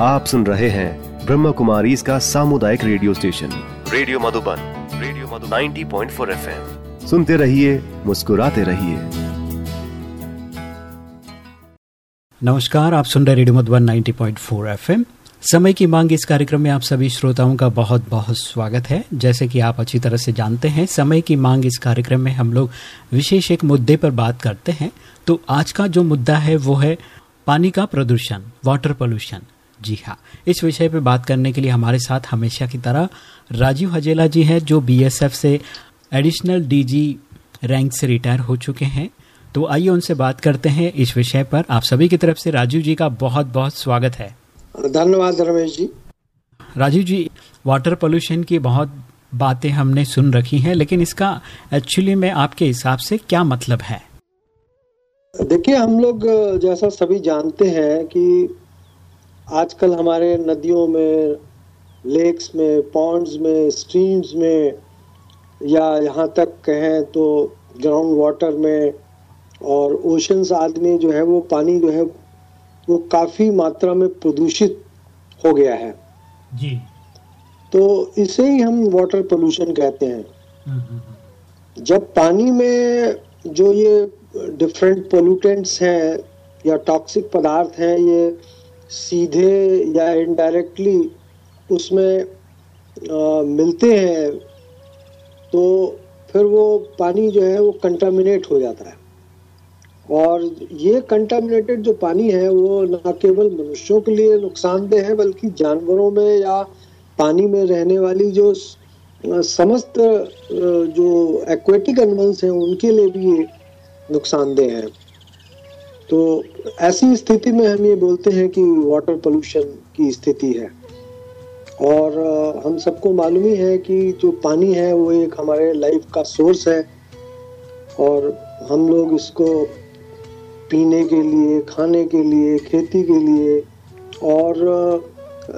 आप सुन रहे हैं ब्रह्म कुमारी इसका सामुदायिक radio station. Radio Madhuban radio Madhu 90.4 point सुनते रहिए मुस्कुराते रहिए। नमस्कार आप सुन रहे रेडियो मधुबन 90.4 एफएम। समय की मांग इस कार्यक्रम में आप सभी श्रोताओं का बहुत बहुत स्वागत है। जैसे कि आप अच्छी तरह से जानते हैं समय की मांग इस कार्यक्रम में हम लोग विशेष एक मुद्दे पर बात करते हैं। तो आज का जो मुद्दा है वो है पानी का प्रदूषण वाटर पोल्यूशन जी हाँ। इस विषय पर बात करने के लिए हमारे साथ हमेशा की तरह राजीव हजेला जी हैं जो बीएसएफ से एडिशनल डीजी रैंक से रिटायर हो चुके हैं। तो आइए उनसे बात करते हैं इस विषय पर। आप सभी की तरफ़ से राजीव जी का बहुत बहुत स्वागत है। धन्यवाद रमेश जी। राजीव जी वाटर पोल्यूशन की बहुत बातें हमने सुन रखी हैं लेकिन इसका एक्चुअली में आपके हिसाब से क्या मतलब है? देखिए हम लोग जैसा सभी जानते हैं कि आजकल हमारे नदियों में लेक्स में पॉन्ड्स में स्ट्रीम्स में या यहाँ तक कहें तो ग्राउंड वाटर में और ओशंस आदि में जो है वो पानी जो है वो काफ़ी मात्रा में प्रदूषित हो गया है। जी। तो इसे ही हम वाटर पोल्यूशन कहते हैं। हम्म, हम्म, हम्म। जब पानी में जो ये डिफरेंट पोल्यूटेंट्स हैं या टॉक्सिक पदार्थ हैं ये सीधे या इनडायरेक्टली उसमें आ, मिलते हैं तो फिर वो पानी जो है वो कंटामिनेट हो जाता है। और ये कंटामिनेटेड जो पानी है वो न केवल मनुष्यों के लिए नुकसानदेह है बल्कि जानवरों में या पानी में रहने वाली जो समस्त जो एक्वेटिक एनिमल्स हैं उनके लिए भी ये नुकसानदेह है। तो ऐसी स्थिति में हम ये बोलते हैं कि वाटर पोल्यूशन की स्थिति है। और हम सबको मालूम ही है कि जो पानी है, वो एक हमारे लाइफ का सोर्स है। और हम लोग इसको पीने के लिए, खाने के लिए, खेती के लिए और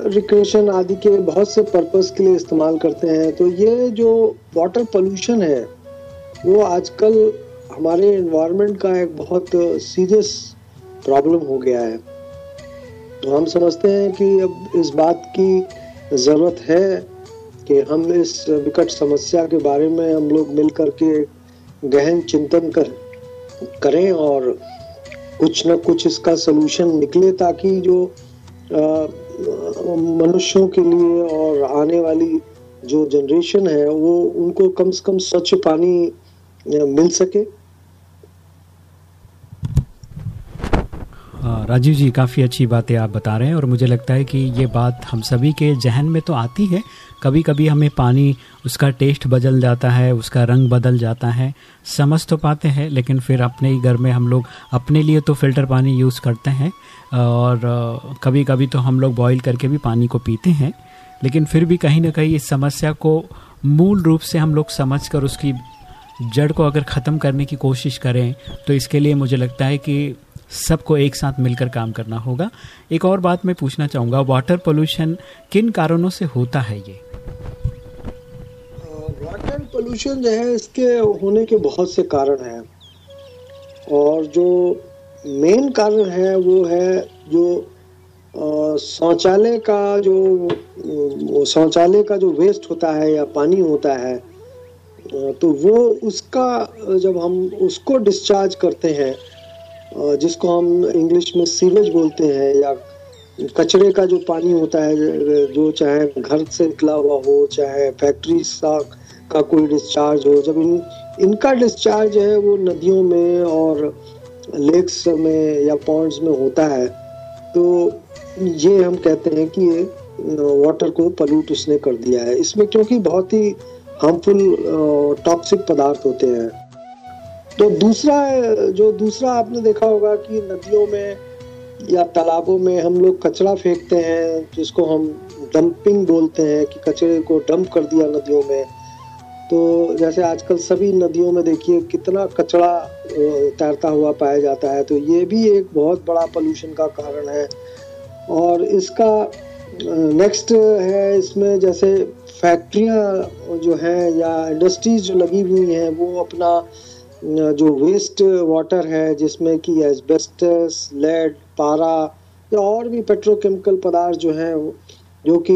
रिक्रेशन आदि के बहुत से पर्पस के लिए इस्तेमाल करते हैं। तो ये जो वाटर पोल्यूशन है, वो आजकल हमारे इन्वायरमेंट का एक बहुत सीरियस प्रॉब्लम हो गया है। तो हम समझते हैं कि अब इस बात की ज़रूरत है कि हम इस विकट समस्या के बारे में हम लोग मिल करके गहन चिंतन कर, करें और कुछ न कुछ इसका सोल्यूशन निकले ताकि जो मनुष्यों के लिए और आने वाली जो जनरेशन है, वो उनको कम से कम स्वच्छ पानी मिल सके। राजीव जी, काफ़ी अच्छी बातें आप बता रहे हैं और मुझे लगता है कि ये बात हम सभी के जहन में तो आती है। कभी कभी हमें पानी, उसका टेस्ट बदल जाता है, उसका रंग बदल जाता है। समझ तो पाते हैं, लेकिन फिर अपने ही घर में हम लोग अपने लिए तो फ़िल्टर पानी यूज़ करते हैं। और कभी कभी तो हम लोग बॉईल करके भी पानी को पीते हैं। लेकिन फिर भी कहीं ना कहीं इस समस्या को मूल रूप से हम लोग समझ कर उसकी जड़ को अगर ख़त्म करने की कोशिश करें तो इसके लिए मुझे लगता है कि सबको एक साथ मिलकर काम करना होगा। एक और बात मैं पूछना चाहूँगा वाटर पोल्यूशन किन कारणों से होता है ये? वाटर पोल्यूशन जो है, इसके होने के बहुत से कारण हैं। और जो मेन कारण है, वो है जो शौचालय का जो शौचालय का जो वेस्ट होता है या पानी होता है तो वो उसका, जब हम उसको डिस्चार्ज करते हैं जिसको हम इंग्लिश में सीवेज बोलते हैं या कचरे का जो पानी होता है, जो चाहे घर से निकला हुआ हो, चाहे फैक्ट्री का कोई डिस्चार्ज हो, जब इन, इनका डिस्चार्ज है, वो नदियों में और लेक्स में या पॉन्ड्स में होता है। तो ये हम कहते हैं कि ये वाटर को पल्यूट उसने कर दिया है। इसमें क्योंकि बहुत ही हार्मफुल टॉक्सिक पदार्थ होते हैं। तो दूसरा, जो दूसरा आपने देखा होगा कि नदियों में या तालाबों में हम लोग कचरा फेंकते हैं, जिसको हम डंपिंग बोलते हैं, कि कचरे को डंप कर दिया नदियों में। तो जैसे आजकल सभी नदियों में देखिए, कितना कचरा तैरता हुआ पाया जाता है। तो ये भी एक बहुत बड़ा पोल्यूशन का कारण है। और इसका नेक्स्ट है इसमें जैसे फैक्ट्रियाँ जो हैं या इंडस्ट्रीज़ जो लगी हुई हैं, वो अपना जो वेस्ट वाटर है, जिसमें कि एस्बेस्टस लेड पारा, या और भी पेट्रोकेमिकल पदार्थ जो हैं, जो कि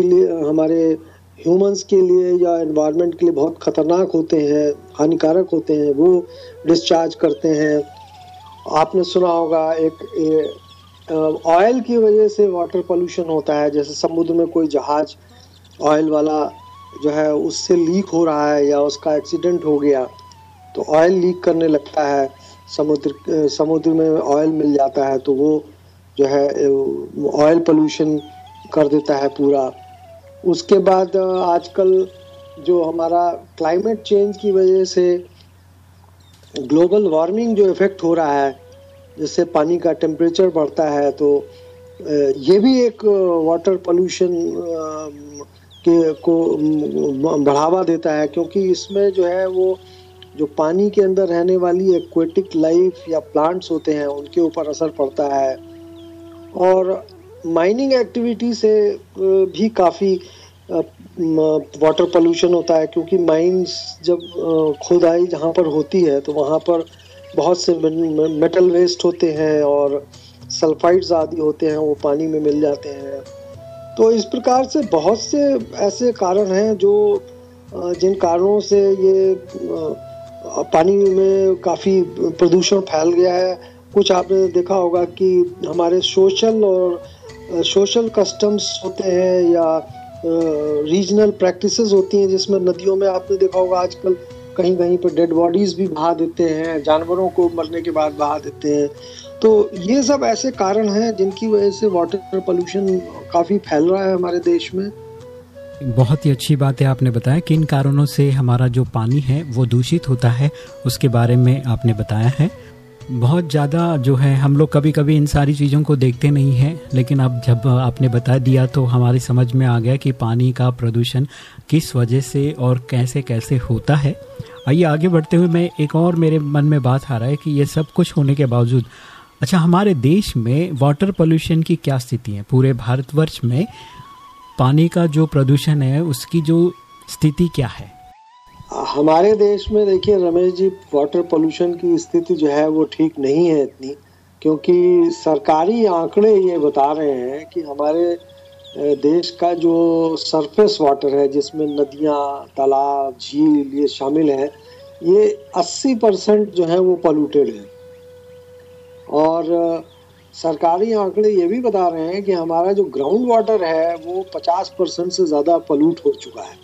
हमारे ह्यूमंस के लिए या एनवायरनमेंट के लिए बहुत खतरनाक होते हैं, हानिकारक होते हैं, वो डिस्चार्ज करते हैं। आपने सुना होगा एक ऑयल की वजह से वाटर पोल्यूशन होता है, जैसे समुद्र में कोई जहाज़ ऑयल वाला जो है, उससे लीक हो रहा है या उसका एक्सीडेंट हो गया। तो ऑयल लीक करने लगता है, समुद्र समुद्र में ऑयल मिल जाता है तो वो जो है ऑयल पोल्यूशन कर देता है पूरा। उसके बाद, आजकल जो हमारा क्लाइमेट चेंज की वजह से ग्लोबल वार्मिंग जो इफ़ेक्ट हो रहा है, जिससे पानी का टेम्परेचर बढ़ता है तो ये भी एक वाटर पोल्यूशन के, को बढ़ावा देता है, क्योंकि इसमें जो है वो जो पानी के अंदर रहने वाली एक्वेटिक लाइफ या प्लांट्स होते हैं, उनके ऊपर असर पड़ता है। और माइनिंग एक्टिविटी से भी काफ़ी वाटर पोल्यूशन होता है, क्योंकि माइंस जब खुदाई जहाँ पर होती है तो वहाँ पर बहुत से मेटल वेस्ट होते हैं और सल्फाइड्स आदि होते हैं, वो पानी में मिल जाते हैं। तो इस प्रकार से बहुत से ऐसे कारण हैं जो जिन कारणों से ये पानी में काफ़ी प्रदूषण फैल गया है। कुछ आपने देखा होगा कि हमारे सोशल और सोशल कस्टम्स होते हैं या रीजनल प्रैक्टिसेस होती हैं जिसमें नदियों में आपने देखा होगा आजकल कहीं कहीं पर डेड बॉडीज भी बहा देते हैं, जानवरों को मरने के बाद बहा देते हैं। तो ये सब ऐसे कारण हैं जिनकी वजह से वाटर पोल्यूशन काफ़ी फैल रहा है हमारे देश में। बहुत ही अच्छी बात है आपने बताया किन कारणों से हमारा जो पानी है वो दूषित होता है, उसके बारे में आपने बताया है। बहुत ज़्यादा जो है, हम लोग कभी कभी इन सारी चीज़ों को देखते नहीं हैं, लेकिन अब जब आपने बता दिया तो हमारी समझ में आ गया कि पानी का प्रदूषण किस वजह से और कैसे कैसे होता है। आइए आगे बढ़ते हुए मैं एक और मेरे मन में बात आ रहा है कि ये सब कुछ होने के बावजूद अच्छा हमारे देश में वाटर पोल्यूशन की क्या स्थिति है? पूरे भारतवर्ष में पानी का जो प्रदूषण है, उसकी जो स्थिति क्या है? हमारे देश में देखिए रमेश जी वाटर पोल्यूशन की स्थिति जो है, वो ठीक नहीं है इतनी, क्योंकि सरकारी आंकड़े ये बता रहे हैं कि हमारे देश का जो सरफेस वाटर है, जिसमें नदियाँ, तालाब, झील ये शामिल है, ये 80 परसेंट जो है वो पोल्यूटेड है। और सरकारी आंकड़े ये भी बता रहे हैं कि हमारा जो ग्राउंड वाटर है, वो 50 परसेंट से ज़्यादा पलूट हो चुका है।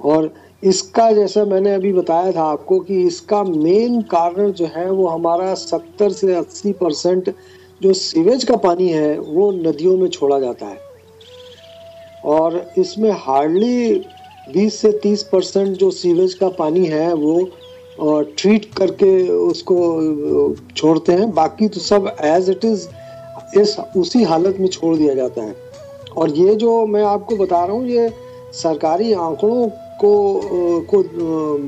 और इसका जैसा मैंने अभी बताया था आपको कि इसका मेन कारण जो है, वो हमारा 70 से 80 परसेंट जो सीवेज का पानी है, वो नदियों में छोड़ा जाता है। और इसमें हार्डली 20 से 30 परसेंट जो सीवेज का पानी है, वो ट्रीट करके उसको छोड़ते हैं। बाकी तो सब एज इट इज़ इस उसी हालत में छोड़ दिया जाता है। और ये जो मैं आपको बता रहा हूँ ये सरकारी आंकड़ों को को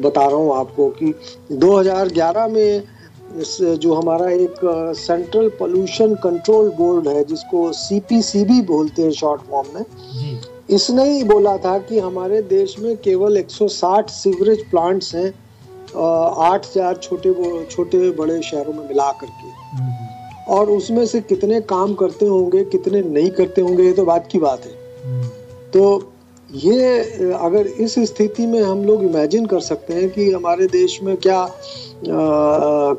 बता रहा हूँ आपको कि 2011 में जो हमारा एक सेंट्रल पोल्यूशन कंट्रोल बोर्ड है जिसको सीपीसीबी बोलते हैं शॉर्ट फॉर्म में इसने ही बोला था कि हमारे देश में केवल 160 सीवरेज प्लांट्स हैं आठ हज़ार छोटे छोटे बड़े शहरों में मिला करके हम्म। और उसमें से कितने काम करते होंगे कितने नहीं करते होंगे ये तो बात की बात है हम्म। तो ये अगर इस स्थिति में हम लोग इमेजिन कर सकते हैं कि हमारे देश में क्या आ,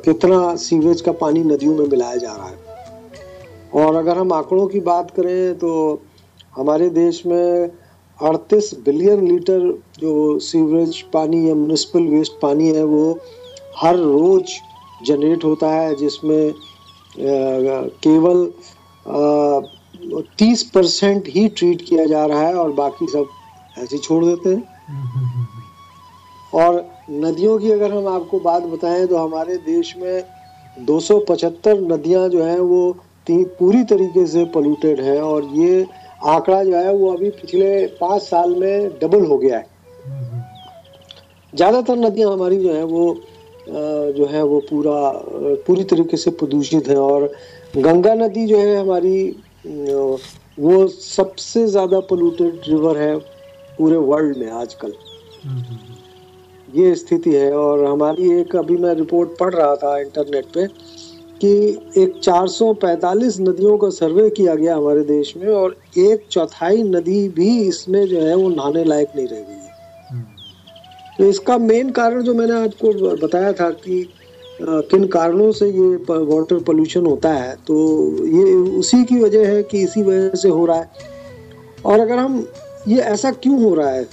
कितना सीवेज का पानी नदियों में मिलाया जा रहा है और अगर हम आंकड़ों की बात करें तो हमारे देश में 38 बिलियन लीटर जो सीवरेज पानी या म्यूनिसिपल वेस्ट पानी है, वो हर रोज जनरेट होता है, जिसमें केवल तीस परसेंट ही ट्रीट किया जा रहा है और बाकी सब ऐसे छोड़ देते हैं। और नदियों की अगर हम आपको बात बताएँ तो हमारे देश में 275 नदियाँ जो हैं, वो पूरी तरीके से पोल्यूटेड हैं और ये आंकड़ा जो है वो अभी पिछले पाँच साल में डबल हो गया है। ज़्यादातर नदियाँ हमारी जो है वो जो है वो पूरा पूरी तरीके से प्रदूषित है और गंगा नदी जो है हमारी वो सबसे ज़्यादा पोल्यूटेड रिवर है पूरे वर्ल्ड में आजकल। ये स्थिति है और हमारी एक, अभी मैं रिपोर्ट पढ़ रहा था इंटरनेट पे कि एक 445 नदियों का सर्वे किया गया हमारे देश में और एक चौथाई नदी भी इसमें जो है वो नहाने लायक नहीं रह गई है। तो इसका मेन कारण जो मैंने आपको बताया था कि किन कारणों से ये वाटर पोल्यूशन होता है तो ये उसी की वजह है कि इसी वजह से हो रहा है। और अगर हम, ये ऐसा क्यों हो रहा है?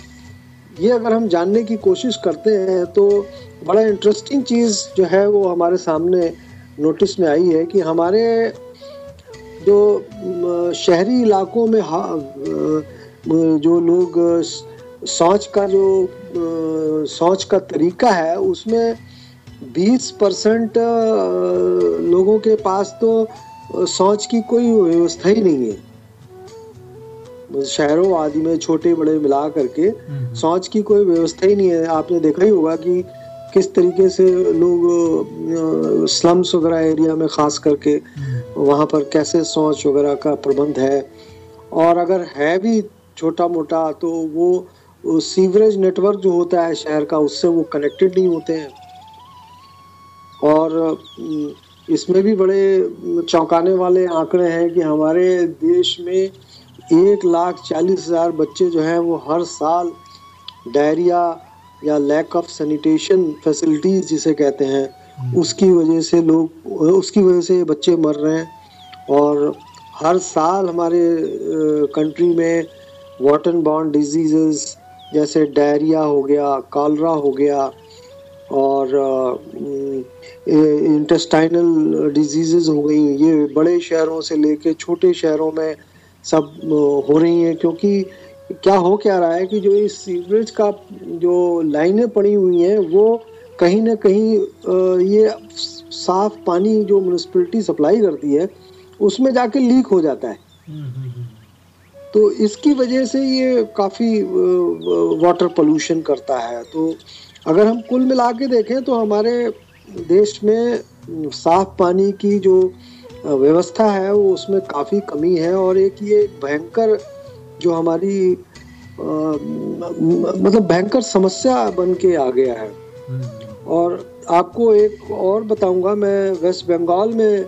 ये अगर हम जानने की कोशिश करते हैं तो बड़ा इंटरेस्टिंग चीज़ जो है वो हमारे सामने नोटिस में आई है कि हमारे जो शहरी इलाकों में जो लोग शौच का जो शौच का तरीका है उसमें 20 परसेंट लोगों के पास तो शौच की कोई व्यवस्था ही नहीं है शहरों आदि में छोटे बड़े मिला करके हम्म। शौच की कोई व्यवस्था ही नहीं है आपने देखा ही होगा कि किस तरीके से लोग स्लम्स वगैरह एरिया में खास करके। वहाँ पर कैसे शौच वगैरह का प्रबंध है और अगर है भी छोटा मोटा तो वो सीवरेज नेटवर्क जो होता है शहर का, उससे वो कनेक्टेड नहीं होते हैं और इसमें भी बड़े चौंकाने वाले आंकड़े हैं कि हमारे देश में एक लाख चालीस हज़ार बच्चे जो हैं, वो हर साल डायरिया या लैक ऑफ़ सैनिटेशन फैसिलिटीज़ जिसे कहते हैं हम्म। उसकी वजह से लोग उसकी वजह से बच्चे मर रहे हैं और हर साल हमारे कंट्री में वाटर बॉन्ड डिजीजेस जैसे डायरिया हो गया कॉलरा हो गया और इंटेस्टाइनल डिजीजेस हो गई ये बड़े शहरों से लेके छोटे शहरों में सब हो रही हैं क्योंकि क्या हो क्या रहा है कि जो इस सीवरेज का जो लाइनें पड़ी हुई हैं, वो कहीं ना कहीं ये साफ़ पानी जो म्यूनसिपलिटी सप्लाई करती है, उसमें जाके लीक हो जाता है। तो इसकी वजह से ये काफ़ी वाटर पोल्यूशन करता है। तो अगर हम कुल मिला के देखें तो हमारे देश में साफ़ पानी की जो व्यवस्था है, वो उसमें काफ़ी कमी है और एक ये भयंकर जो हमारी आ, मतलब भयंकर समस्या बन के आ गया है। और आपको एक और बताऊँगा मैं वेस्ट बंगाल में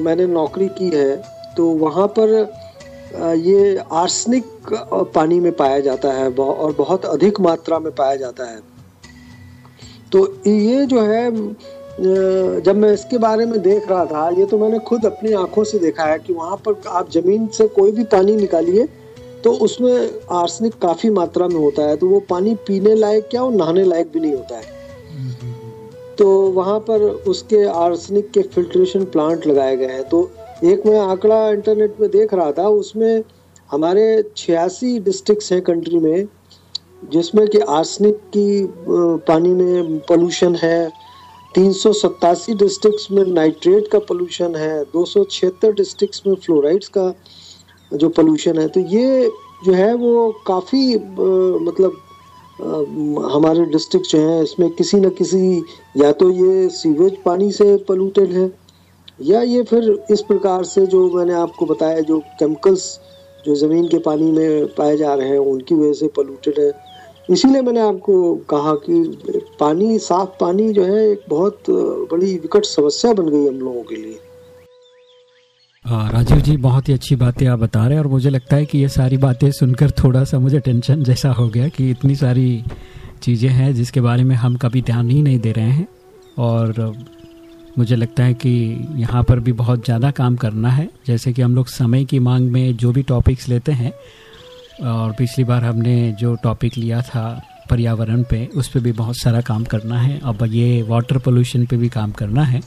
मैंने नौकरी की है तो वहाँ पर ये आर्सनिक पानी में पाया जाता है और बहुत अधिक मात्रा में पाया जाता है। तो ये जो है जब मैं इसके बारे में देख रहा था ये तो मैंने खुद अपनी आँखों से देखा है कि वहाँ पर आप ज़मीन से कोई भी पानी निकालिए तो उसमें आर्सनिक काफ़ी मात्रा में होता है तो वो पानी पीने लायक क्या और नहाने लायक भी नहीं होता है। तो वहाँ पर उसके आर्सनिक के फिल्ट्रेशन प्लांट लगाए गए हैं। तो एक मैं आंकड़ा इंटरनेट में देख रहा था, उसमें हमारे छियासी डिस्ट्रिक्ट हैं कंट्री में, जिसमें कि आर्सनिक की पानी में पोल्यूशन है। तीन डिस्ट्रिक्ट्स में नाइट्रेट का पोल्यूशन है, दो सौ छिहत्तर डिस्ट्रिक्ट्स में फ्लोराइड्स का जो पोल्यूशन है तो ये जो है वो काफ़ी मतलब आ, हमारे डिस्ट्रिक्ट जो हैं इसमें किसी न किसी या तो ये सीवेज पानी से पोल्यूटेड है या ये फिर इस प्रकार से जो मैंने आपको बताया जो केमिकल्स जो ज़मीन के पानी में पाए जा रहे हैं उनकी वजह से पोल्यूटेड है। इसीलिए मैंने आपको कहा कि पानी साफ़ पानी जो है एक बहुत बड़ी विकट समस्या बन गई हम लोगों के लिए। राजीव जी, बहुत ही अच्छी बातें आप बता रहे हैं और मुझे लगता है कि ये सारी बातें सुनकर थोड़ा सा मुझे टेंशन जैसा हो गया कि इतनी सारी चीज़ें हैं जिसके बारे में हम कभी ध्यान ही नहीं दे रहे हैं। और मुझे लगता है कि यहाँ पर भी बहुत ज़्यादा काम करना है। जैसे कि हम लोग समय की मांग में जो भी टॉपिक्स लेते हैं, और पिछली बार हमने जो टॉपिक लिया था पर्यावरण पे, उस पर भी बहुत सारा काम करना है। अब ये वाटर पोल्यूशन पे भी काम करना है।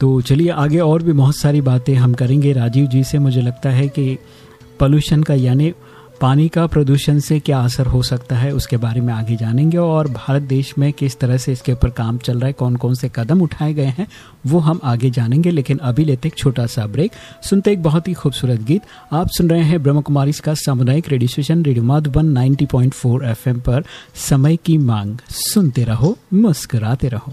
तो चलिए आगे और भी बहुत सारी बातें हम करेंगे। राजीव जी से मुझे लगता है कि पोल्यूशन का यानी पानी का प्रदूषण से क्या असर हो सकता है, उसके बारे में आगे जानेंगे और भारत देश में किस तरह से इसके ऊपर काम चल रहा है कौन कौन से कदम उठाए गए हैं, वो हम आगे जानेंगे। लेकिन अभी लेते एक छोटा सा ब्रेक। सुनते एक बहुत ही खूबसूरत गीत। आप सुन रहे हैं ब्रह्म कुमारी का सामुदायिक radio station, radio Madhuban 90.4 FM पर। समय की मांग। सुनते रहो, मुस्कुराते रहो।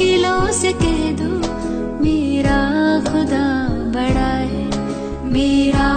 मुश्किलों से कह दो मेरा खुदा बड़ा है मेरा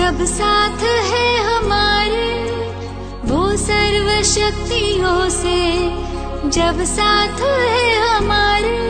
जब साथ है हमारे वो सर्वशक्तियों से जब साथ है हमारे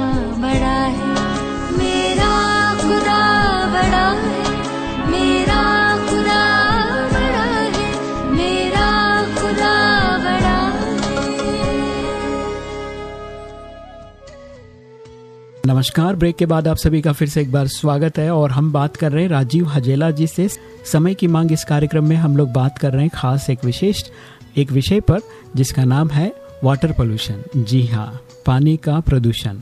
नमस्कार। ब्रेक के बाद आप सभी का फिर से एक बार स्वागत है और हम बात कर रहे हैं राजीव हजेला जी से। समय की मांग इस कार्यक्रम में हम लोग बात कर रहे हैं खास एक विशेष, एक विषय पर, जिसका नाम है वाटर पोल्यूशन जी हाँ पानी का प्रदूषण।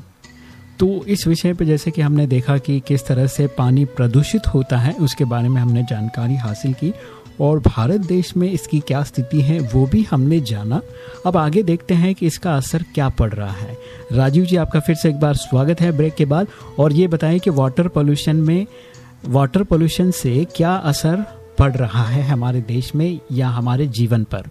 तो इस विषय पर जैसे कि हमने देखा कि किस तरह से पानी प्रदूषित होता है, उसके बारे में हमने जानकारी हासिल की और भारत देश में इसकी क्या स्थिति है वो भी हमने जाना। अब आगे देखते हैं कि इसका असर क्या पड़ रहा है। राजीव जी आपका फिर से एक बार स्वागत है ब्रेक के बाद। और ये बताएँ कि वाटर पोल्यूशन में वाटर पोल्यूशन से क्या असर पड़ रहा है हमारे देश में या हमारे जीवन पर?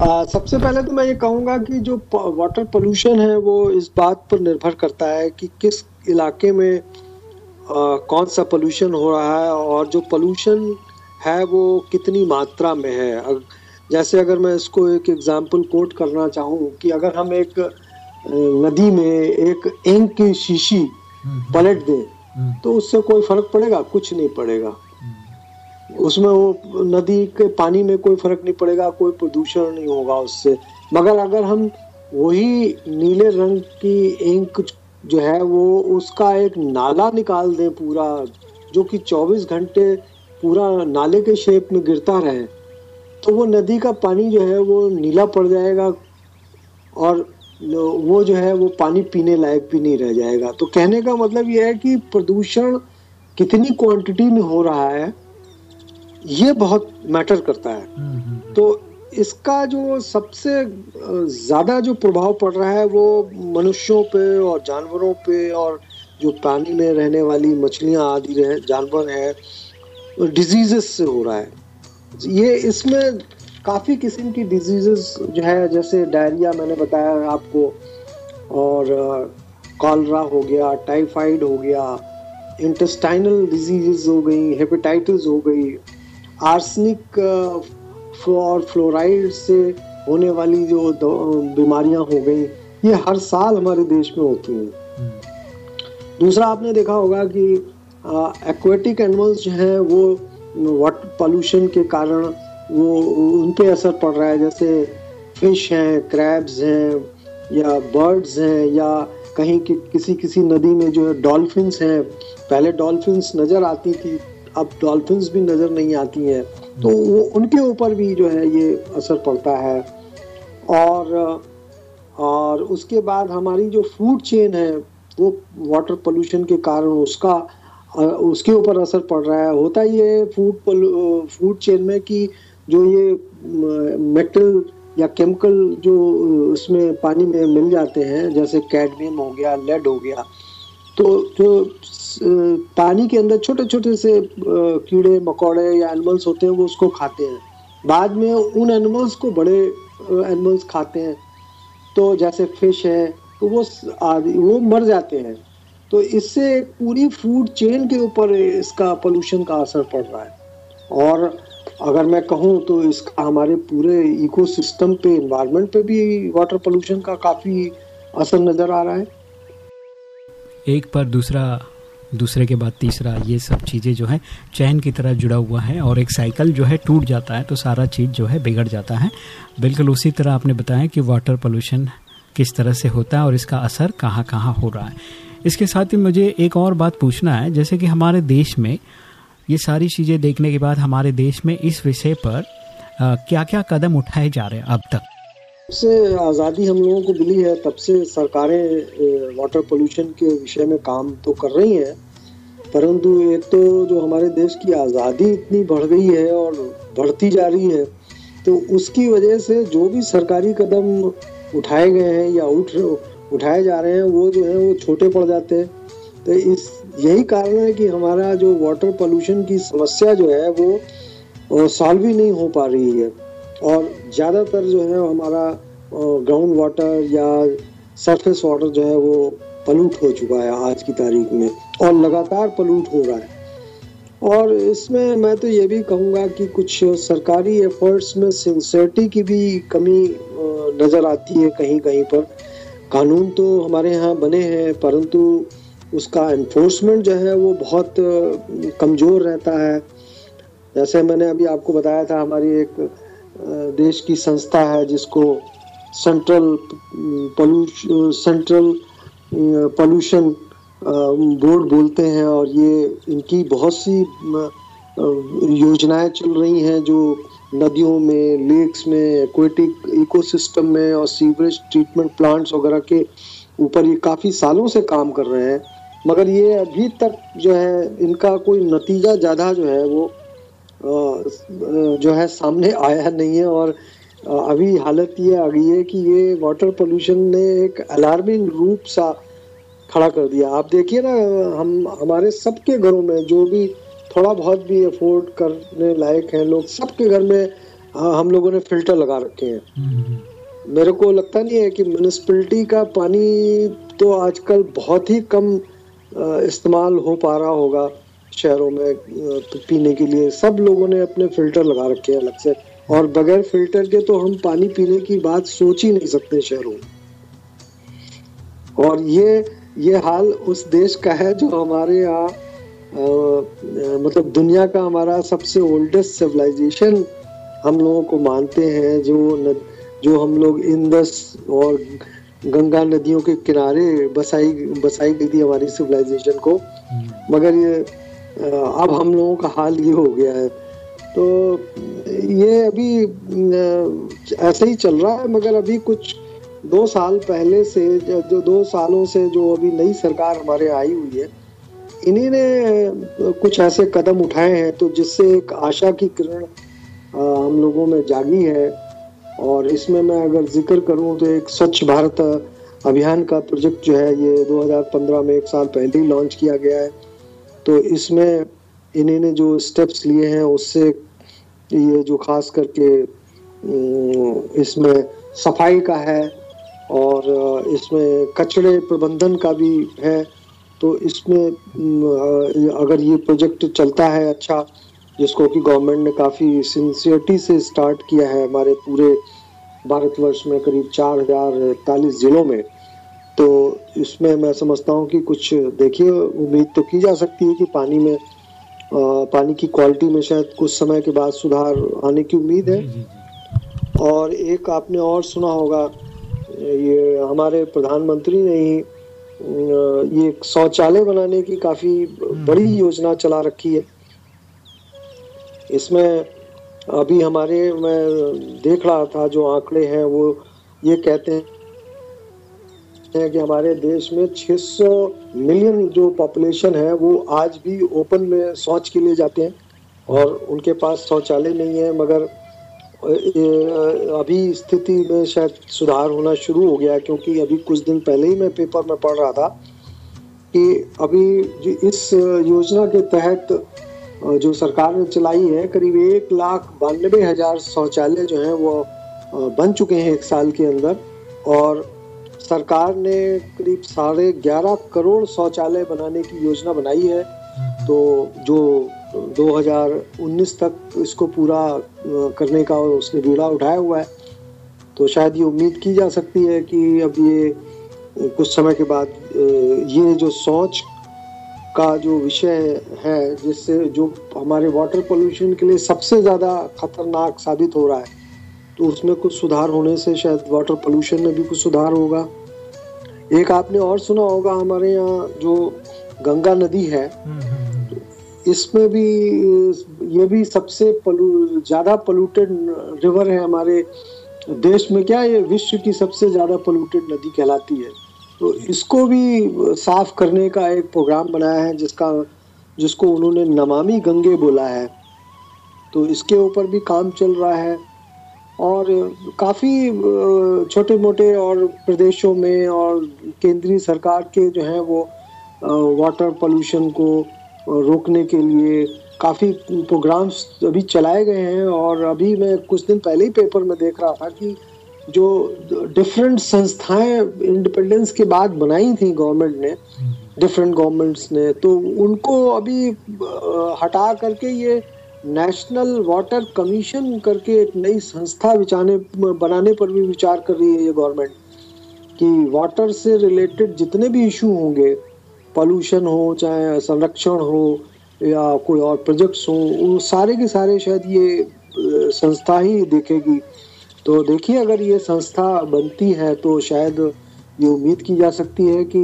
आ, सबसे पहले तो मैं ये कहूँगा कि जो वाटर पोल्यूशन है वो इस बात पर निर्भर करता है कि किस इलाके में आ, कौन सा पोल्यूशन हो रहा है। और जो पोल्यूशन है वो कितनी मात्रा में है? जैसे अगर मैं इसको एक एग्जांपल कोट करना चाहूँ कि अगर हम एक नदी में एक इंक की शीशी पलट दें तो उससे कोई फ़र्क पड़ेगा? कुछ नहीं पड़ेगा। उसमें वो नदी के पानी में कोई फ़र्क नहीं पड़ेगा कोई प्रदूषण नहीं होगा उससे। मगर अगर हम वही नीले रंग की इंक जो है वो उसका एक नाला निकाल दें पूरा जो कि 24 घंटे पूरा नाले के शेप में गिरता रहे तो वो नदी का पानी जो है वो नीला पड़ जाएगा और वो जो है वो पानी पीने लायक भी नहीं रह जाएगा तो कहने का मतलब ये है कि प्रदूषण कितनी क्वांटिटी में हो रहा है ये बहुत मैटर करता है हम्म, हम्म। तो इसका जो सबसे ज़्यादा जो प्रभाव पड़ रहा है वो मनुष्यों पे और जानवरों पे और जो पानी में रहने वाली मछलियाँ आदि रहे जानवर हैं डिजीजेस से हो रहा है। ये इसमें काफ़ी किस्म की डिजीजेस जो है जैसे डायरिया मैंने बताया आपको और कॉलरा हो गया टाइफाइड हो गया इंटेस्टाइनल डिजीजेस हो गई हेपेटाइटिस हो गई आर्सनिक और फ्लोराइड से होने वाली जो बीमारियाँ हो गई ये हर साल हमारे देश में होती हैं। दूसरा आपने देखा होगा कि एक्वेटिक एनिमल्स जो हैं, वो वाटर पॉल्यूशन के कारण वो उन पे असर पड़ रहा है। जैसे फ़िश हैं क्रैब्स हैं, या बर्ड्स हैं, या कहीं कि, किसी किसी नदी में जो है डॉल्फिन्स हैं। पहले डॉल्फिन्स नज़र आती थी, अब डॉल्फिन्स भी नज़र नहीं आती हैं। तो वो उनके ऊपर भी जो है ये असर पड़ता है। और और उसके बाद हमारी जो फ़ूड चेन है, वो वाटर पोल्यूशन के कारण उसका उसके ऊपर असर पड़ रहा है। होता है फ़ूड फ़ूड चेन में कि जो ये मेटल या केमिकल जो उसमें पानी में मिल जाते हैं, जैसे कैडमियम हो गया लेड हो गया तो जो पानी के अंदर छोटे छोटे से कीड़े, मकोड़े या एनिमल्स होते हैं, वो उसको खाते हैं। बाद में उन एनिमल्स को बड़े एनिमल्स खाते हैं। तो जैसे फ़िश है तो वो आदि, वो मर जाते हैं। तो इससे पूरी फ़ूड चेन के ऊपर इसका पोल्यूशन का असर पड़ रहा है। और अगर मैं कहूँ तो इसका हमारे पूरे इकोसिस्टम पे इन्वायरमेंट पे भी वाटर पोल्यूशन का काफ़ी असर नज़र आ रहा है। एक पर दूसरा, दूसरे के बाद तीसरा, ये सब चीज़ें जो है चैन की तरह जुड़ा हुआ है और एक साइकिल जो है टूट जाता है तो सारा चीज़ जो है बिगड़ जाता है। बिल्कुल उसी तरह आपने बताया कि वाटर पोल्यूशन किस तरह से होता है और इसका असर कहाँ कहाँ हो रहा है। इसके साथ ही मुझे एक और बात पूछना है, जैसे कि हमारे देश में ये सारी चीज़ें देखने के बाद हमारे देश में इस विषय पर क्या क्या कदम उठाए जा रहे हैं अब तक? से आज़ादी हम लोगों को मिली है, तब से सरकारें वाटर पोल्यूशन के विषय में काम तो कर रही हैं, परंतु एक तो जो हमारे देश की आज़ादी इतनी बढ़ गई है और बढ़ती जा रही है तो उसकी वजह से जो भी सरकारी कदम उठाए गए हैं या उठ उठाए जा रहे हैं, वो जो है, वो छोटे पड़ जाते हैं। तो इस, यही कारण है कि हमारा जो वाटर पोल्यूशन की समस्या जो है, वो सॉल्व ही नहीं हो पा रही है। और ज़्यादातर जो है, हमारा ग्राउंड वाटर या सरफेस वाटर जो है, वो पलूट हो चुका है आज की तारीख में, और लगातार पलूट हो रहा है। और इसमें मैं तो ये भी कहूँगा कि कुछ सरकारी एफर्ट्स में सिंसियरिटी की भी कमी नज़र आती है कहीं कहीं पर। कानून तो हमारे यहाँ बने हैं, परंतु उसका इन्फोर्समेंट जो है वो बहुत कमज़ोर रहता है। जैसे मैंने अभी आपको बताया था, हमारी एक देश की संस्था है जिसको सेंट्रल सेंट्रल पोल्यूशन बोर्ड बोलते हैं, और ये इनकी बहुत सी योजनाएँ चल रही हैं जो नदियों में लेक्स में एक्वेटिक इकोसिस्टम में और सीवरेज ट्रीटमेंट प्लांट्स वगैरह के ऊपर ये काफ़ी सालों से काम कर रहे हैं। मगर ये अभी तक जो है, इनका कोई नतीजा ज़्यादा जो है, वो जो है सामने आया नहीं है और अभी हालत ये आ गई है कि ये वाटर पोल्यूशन ने एक अलार्मिंग रूप सा खड़ा कर दिया। आप देखिए ना, हम, हमारे सबके घरों में जो भी थोड़ा बहुत भी अफोर्ड करने लायक हैं लोग। सबके घर में हम लोगों ने फ़िल्टर लगा रखे हैं। हम्म। मेरे को लगता नहीं है कि म्यूनिसपैलिटी का पानी तो आजकल बहुत ही कम इस्तेमाल हो पा रहा होगा शहरों में पीने के लिए। सब लोगों ने अपने फ़िल्टर लगा रखे हैं अलग से। और बगैर फ़िल्टर के तो हम पानी पीने की बात सोच ही नहीं सकते शहरों में। और ये ये हाल उस देश का है जो हमारे यहाँ मतलब दुनिया का हमारा सबसे ओल्डेस्ट सिविलाइजेशन हम लोगों को मानते हैं जो न, जो हम लोग इंदस और गंगा नदियों के किनारे बसाई बसाई गई थी हमारी सिविलाइजेशन को। मगर ये अब हम लोगों का हाल ये हो गया है तो ये अभी ऐसे ही चल रहा है मगर अभी कुछ दो साल पहले से जो दो सालों से जो अभी नई सरकार हमारे आई हुई है इन्हीं ने कुछ ऐसे कदम उठाए हैं तो जिससे एक आशा की किरण हम लोगों में जागी है। और इसमें मैं अगर ज़िक्र करूँ तो एक स्वच्छ भारत अभियान का प्रोजेक्ट जो है, ये 2015 में एक साल पहले ही लॉन्च किया गया है। तो इसमें इन्हीं ने जो स्टेप्स लिए हैं, उससे ये जो खास करके इसमें सफ़ाई का है, और इसमें कचरे प्रबंधन का भी है। तो इसमें अगर ये प्रोजेक्ट चलता है अच्छा जिसको कि गवर्नमेंट ने काफ़ी सिंसियरिटी से स्टार्ट किया है हमारे पूरे भारतवर्ष में करीब चार हज़ार इकतालीस जिलों में तो इसमें मैं समझता हूँ कि कुछ देखिए उम्मीद तो की जा सकती है कि पानी में आ, पानी की क्वालिटी में शायद कुछ समय के बाद सुधार आने की उम्मीद है। और एक आपने और सुना होगा ये हमारे प्रधानमंत्री ने ही ये शौचालय बनाने की काफ़ी बड़ी हम्म। योजना चला रखी है इसमें अभी हमारे मैं देख रहा था जो आंकड़े हैं वो ये कहते हैं कि हमारे देश में 600 मिलियन जो पॉपुलेशन है वो आज भी ओपन में शौच के लिए जाते हैं और उनके पास शौचालय नहीं है मगर अभी स्थिति में शायद सुधार होना शुरू हो गया क्योंकि अभी कुछ दिन पहले ही मैं पेपर में पढ़ रहा था कि अभी इस योजना के तहत जो सरकार ने चलाई है करीब एक लाख बानबे हज़ार शौचालय जो हैं वो बन चुके हैं एक साल के अंदर और सरकार ने करीब साढ़े ग्यारह करोड़ शौचालय बनाने की योजना बनाई है। तो जो 2019 तक इसको पूरा करने का उसने बीड़ा उठाया हुआ है तो शायद ये उम्मीद की जा सकती है कि अब ये कुछ समय के बाद ये जो सोच का जो विषय है जिससे जो हमारे वाटर पोल्यूशन के लिए सबसे ज़्यादा खतरनाक साबित हो रहा है तो उसमें कुछ सुधार होने से शायद वाटर पोल्यूशन में भी कुछ सुधार होगा एक आपने और सुना होगा हमारे यहाँ जो गंगा नदी है हम्म, हम्म। इसमें भी, ये भी सबसे पलू, ज़्यादा पोल्यूटेड रिवर है हमारे देश में। क्या ये विश्व की सबसे ज़्यादा पोल्यूटेड नदी कहलाती है? तो इसको भी साफ़ करने का एक प्रोग्राम बनाया है, जिसका, जिसको उन्होंने नमामि गंगे बोला है। तो इसके ऊपर भी काम चल रहा है। और काफ़ी छोटे मोटे और प्रदेशों में और केंद्रीय सरकार के जो है वो वाटर पोल्यूशन को रोकने के लिए काफ़ी प्रोग्राम्स अभी चलाए गए हैं और अभी मैं कुछ दिन पहले ही पेपर में देख रहा था कि जो डिफरेंट संस्थाएँ इंडिपेंडेंस के बाद बनाई थी गवर्नमेंट ने डिफरेंट गवर्नमेंट्स ने तो उनको अभी हटा करके ये नेशनल वाटर कमीशन करके एक नई संस्था बिचाने बनाने पर भी विचार कर रही है ये गवर्नमेंट कि वाटर से रिलेटेड जितने भी इशू होंगे पॉल्यूशन हो, चाहे संरक्षण हो, या कोई और प्रोजेक्ट्स हो, वो सारे के सारे शायद ये संस्था ही देखेगी। तो देखिए, अगर ये संस्था बनती है तो शायद ये उम्मीद की जा सकती है कि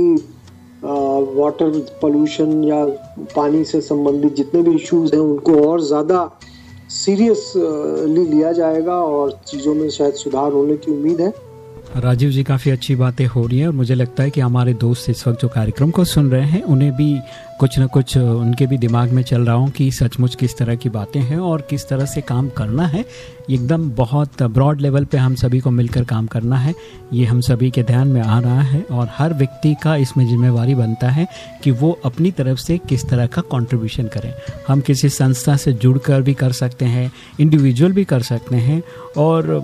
वाटर पोल्यूशन या पानी से संबंधित जितने भी इश्यूज़ हैं, उनको और ज़्यादा सीरियसली लिया जाएगा और चीज़ों में शायद सुधार होने की उम्मीद है। राजीव जी, काफ़ी अच्छी बातें हो रही हैं और मुझे लगता है कि हमारे दोस्त इस वक्त जो कार्यक्रम को सुन रहे हैं, उन्हें भी कुछ ना कुछ, उनके भी दिमाग में चल रहा हूँ कि सचमुच किस तरह की बातें हैं और किस तरह से काम करना है। एकदम बहुत ब्रॉड लेवल पे हम सभी को मिलकर काम करना है। ये हम सभी के ध्यान में आ रहा है और हर व्यक्ति का इसमें जिम्मेवारी बनता है कि वो अपनी तरफ़ से किस तरह का कंट्रीब्यूशन करें। हम किसी संस्था से जुड़कर भी कर सकते हैं इंडिविजुअल भी कर सकते हैं और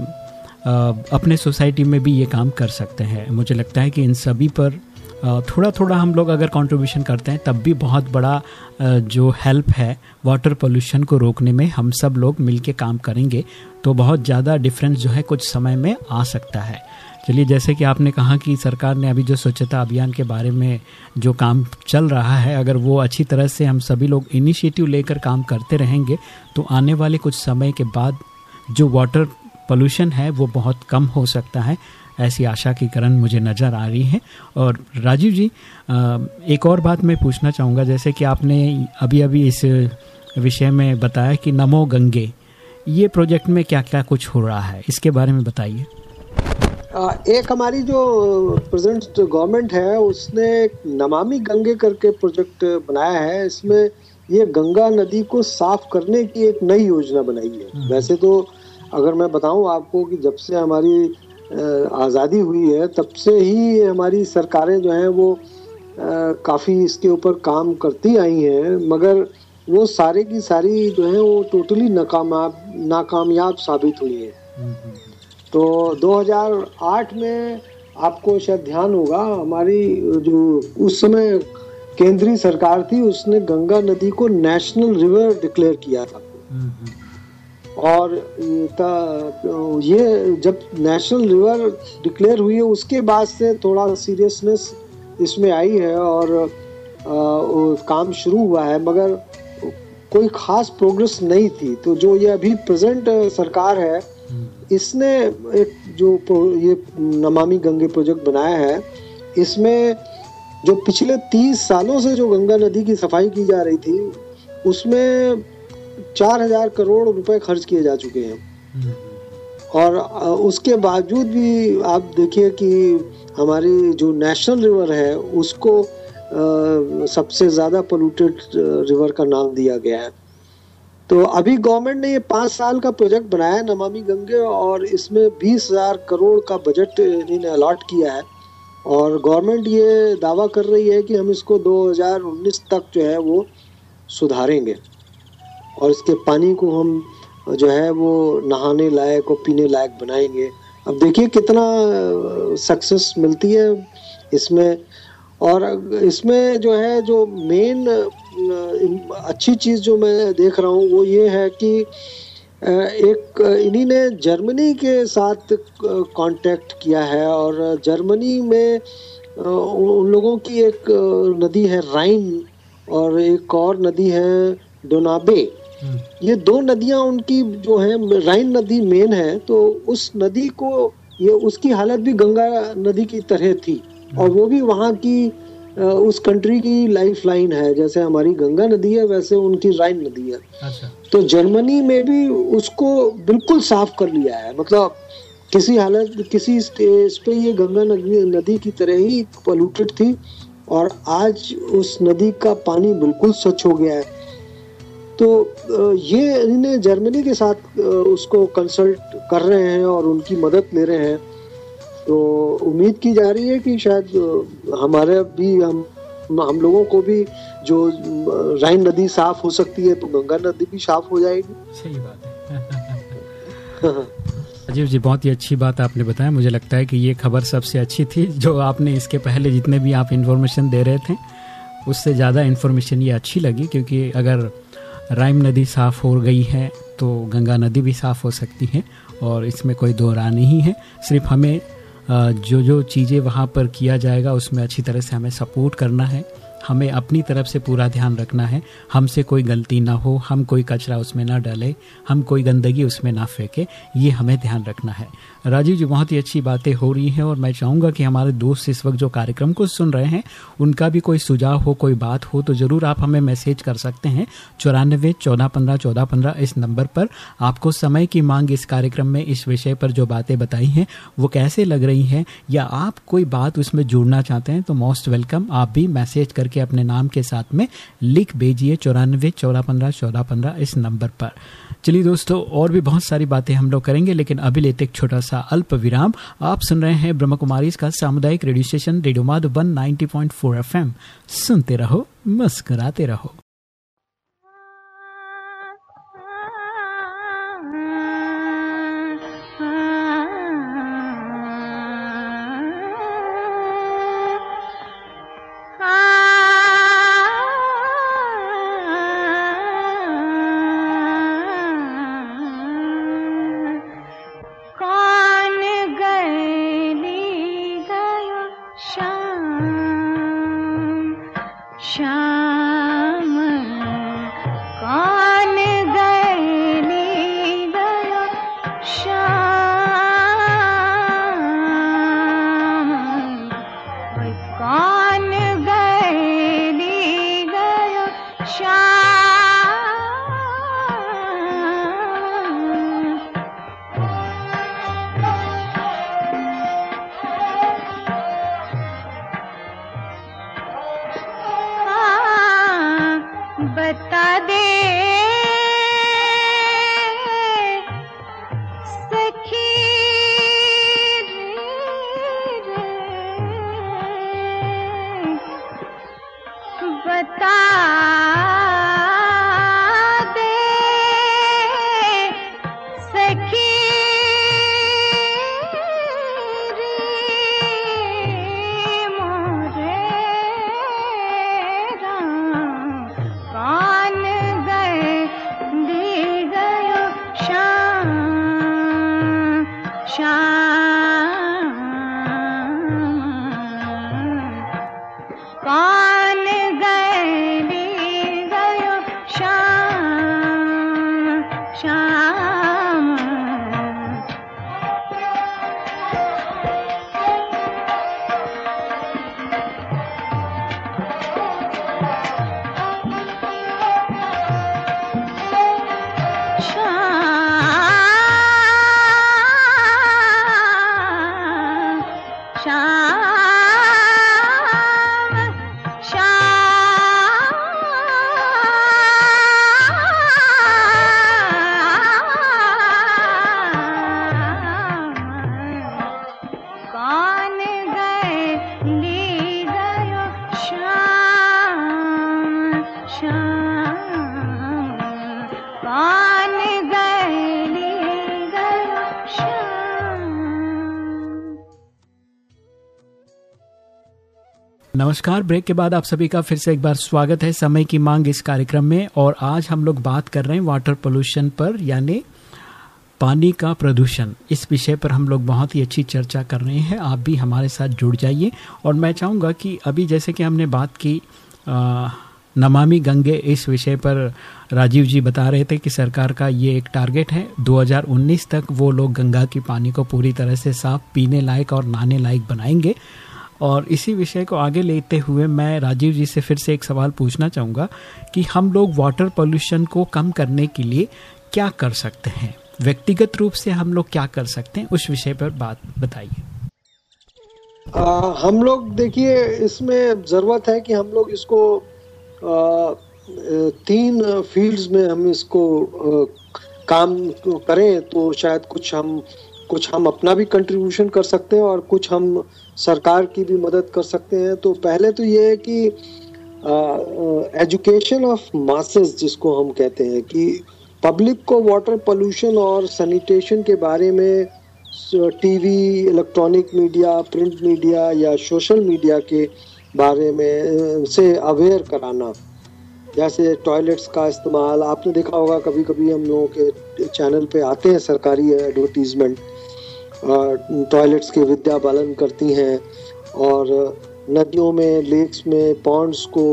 अपने सोसाइटी में भी ये काम कर सकते हैं। मुझे लगता है कि इन सभी पर थोड़ा थोड़ा हम लोग अगर कंट्रीब्यूशन करते हैं, तब भी बहुत बड़ा जो हेल्प है वाटर पोल्यूशन को रोकने में हम सब लोग मिल के काम करेंगे तो बहुत ज़्यादा डिफरेंस जो है कुछ समय में आ सकता है। चलिए, जैसे कि आपने कहा कि सरकार ने अभी जो स्वच्छता अभियान के बारे में जो काम चल रहा है, अगर वो अच्छी तरह से हम सभी लोग इनिशिएटिव लेकर काम करते रहेंगे तो आने वाले कुछ समय के बाद जो वाटर पोल्यूशन है वो बहुत कम हो सकता है। ऐसी आशा की करण मुझे नज़र आ रही है। और राजीव जी एक और बात मैं पूछना चाहूँगा। जैसे कि आपने अभी अभी इस विषय में बताया कि नमो गंगे ये प्रोजेक्ट में क्या क्या कुछ हो रहा है? इसके बारे में बताइए। एक हमारी जो प्रेजेंट गवर्नमेंट है उसने नमामि गंगे करके प्रोजेक्ट बनाया है। इसमें ये गंगा नदी को साफ़ करने की एक नई योजना बनाई है। हम्म। वैसे तो अगर मैं बताऊँ आपको कि जब से हमारी आज़ादी हुई है तब से ही हमारी सरकारें जो हैं वो काफ़ी इसके ऊपर काम करती आई हैं मगर वो सारे की सारी जो है वो टोटली नाकामयाब नाकामयाब साबित हुई है हम्म, हम्म। तो 2008 में आपको शायद ध्यान होगा हमारी जो उस समय केंद्रीय सरकार थी उसने गंगा नदी को नेशनल रिवर डिक्लेयर किया था और ये जब नेशनल रिवर डिक्लेयर हुई है उसके बाद से थोड़ा सीरियसनेस इसमें आई है और आ, काम शुरू हुआ है मगर कोई खास प्रोग्रेस नहीं थी। तो जो ये अभी प्रेजेंट सरकार है इसने एक जो ये नमामि गंगे प्रोजेक्ट बनाया है इसमें जो पिछले तीस सालों से जो गंगा नदी की सफ़ाई की जा रही थी उसमें चार हज़ार करोड़ रुपए खर्च किए जा चुके हैं। और उसके बावजूद भी आप देखिए कि हमारी जो नेशनल रिवर है, उसको सबसे ज़्यादा पोल्यूटेड रिवर का नाम दिया गया है। तो अभी गवर्नमेंट ने ये पाँच साल का प्रोजेक्ट बनाया है नमामि गंगे, और इसमें बीस हज़ार करोड़ का बजट इन्होंने अलॉट किया है। और गवर्नमेंट ये दावा कर रही है कि हम इसको 2019 तक जो है वो सुधारेंगे। और इसके पानी को हम जो है वो नहाने लायक और पीने लायक बनाएँगे अब देखिए कितना सक्सेस मिलती है इसमें और इसमें जो है, जो मेन अच्छी चीज़ जो मैं देख रहा हूँ वो ये है कि एक, इन्हीं ने जर्मनी के साथ कांटेक्ट किया है और जर्मनी में उन लोगों की एक नदी है राइन और एक और नदी है डोनाबे। ये दो नदियाँ उनकी जो है राइन नदी मेन है तो उस नदी को ये उसकी हालत भी गंगा नदी की तरह थी। और वो भी वहाँ की उस कंट्री की लाइफ लाइन है जैसे हमारी गंगा नदी है वैसे उनकी राइन नदी है। अच्छा। तो जर्मनी में भी उसको बिल्कुल साफ़ कर लिया है। मतलब किसी हालत किसी स्टेज पे ये गंगा नदी नदी की तरह ही पोल्यूटेड थी और आज उस नदी का पानी बिल्कुल स्वच्छ हो गया है। तो ये इन्हें जर्मनी के साथ उसको कंसल्ट कर रहे हैं और उनकी मदद ले रहे हैं। तो उम्मीद की जा रही है कि शायद हमारे भी हम हम लोगों को भी जो राइन नदी साफ़ हो सकती है तो गंगा नदी भी साफ़ हो जाएगी। सही बात है। अजीब जी बहुत ही अच्छी बात आपने बताया। मुझे लगता है कि ये खबर सबसे अच्छी थी जो आपने इसके पहले जितने भी आप इन्फॉर्मेशन दे रहे थे उससे ज़्यादा इन्फॉर्मेशन ये अच्छी लगी क्योंकि अगर राइम नदी साफ़ हो गई है तो गंगा नदी भी साफ़ हो सकती है, और इसमें कोई दो राय नहीं है। सिर्फ़ हमें जो जो चीज़ें वहाँ पर किया जाएगा, उसमें अच्छी तरह से हमें सपोर्ट करना है। हमें अपनी तरफ़ से पूरा ध्यान रखना है। हमसे कोई गलती ना हो, हम कोई कचरा उसमें ना डालें, हम कोई गंदगी उसमें ना फेंके, ये हमें ध्यान रखना है। राजीव जी, बहुत ही अच्छी बातें हो रही हैं और मैं चाहूँगा कि हमारे दोस्त इस वक्त जो कार्यक्रम को सुन रहे हैं, उनका भी कोई सुझाव हो, कोई बात हो तो ज़रूर आप हमें मैसेज कर सकते हैं। चौरानबे चौदह पंद्रह चौदह पंद्रह इस नंबर पर। आपको समय की मांग इस कार्यक्रम में, इस विषय पर जो बातें बताई हैं, वो कैसे लग रही हैं, या आप कोई बात उसमें जुड़ना चाहते हैं तो मोस्ट वेलकम, आप भी मैसेज करके अपने नाम के साथ में लिख भेजिए चौरानवे, चौदह पंद्रह चौदह पंद्रह इस नंबर पर। चलिए दोस्तों, और भी बहुत सारी बातें हम लोग करेंगे, लेकिन अभी लेते एक छोटा सा अल्प विराम। आप सुन रहे हैं ब्रह्म कुमारी का सामुदायिक radio station, radio Madhuban 90.4 FM. सुनते रहो, मस्कराते रहो। Shine. नमस्कार। ब्रेक के बाद आप सभी का फिर से एक बार स्वागत है। समय की मांग इस कार्यक्रम में और आज हम लोग बात कर रहे हैं वाटर पोल्यूशन पर यानी पानी का प्रदूषण। इस विषय पर हम लोग बहुत ही अच्छी चर्चा कर रहे हैं। आप भी हमारे साथ जुड़ जाइए। और मैं चाहूँगा कि अभी जैसे कि हमने बात की आ, नमामि गंगे इस विषय पर राजीव जी बता रहे थे कि सरकार का ये एक टारगेट है। 2019 तक वो लोग गंगा की पानी को पूरी तरह से साफ़ पीने लायक और नहाने लायक बनाएँगे। और इसी विषय को आगे लेते हुए मैं राजीव जी से फिर से एक सवाल पूछना चाहूँगा कि हम लोग वाटर पोल्यूशन को कम करने के लिए क्या कर सकते हैं? व्यक्तिगत रूप से हम लोग क्या कर सकते हैं? उस विषय पर बात बताइए। हम लोग देखिए इसमें ज़रूरत है कि हम लोग इसको आ, तीन फील्ड्स में हम इसको आ, काम करें तो शायद कुछ हम कुछ हम अपना भी कंट्रीब्यूशन कर सकते हैं और कुछ हम सरकार की भी मदद कर सकते हैं। तो पहले तो ये है कि एजुकेशन ऑफ़ मासेस जिसको हम कहते हैं कि पब्लिक को वाटर पोल्यूशन और सैनिटेशन के बारे में TV electronic media print media या सोशल मीडिया के बारे में से अवेयर कराना। जैसे टॉयलेट्स का इस्तेमाल, आपने देखा होगा कभी कभी हम लोगों के चैनल पे आते हैं सरकारी एडवर्टीजमेंट टॉयलेट्स की विद्या पालन करती हैं और नदियों में लेक्स में पॉन्ड्स को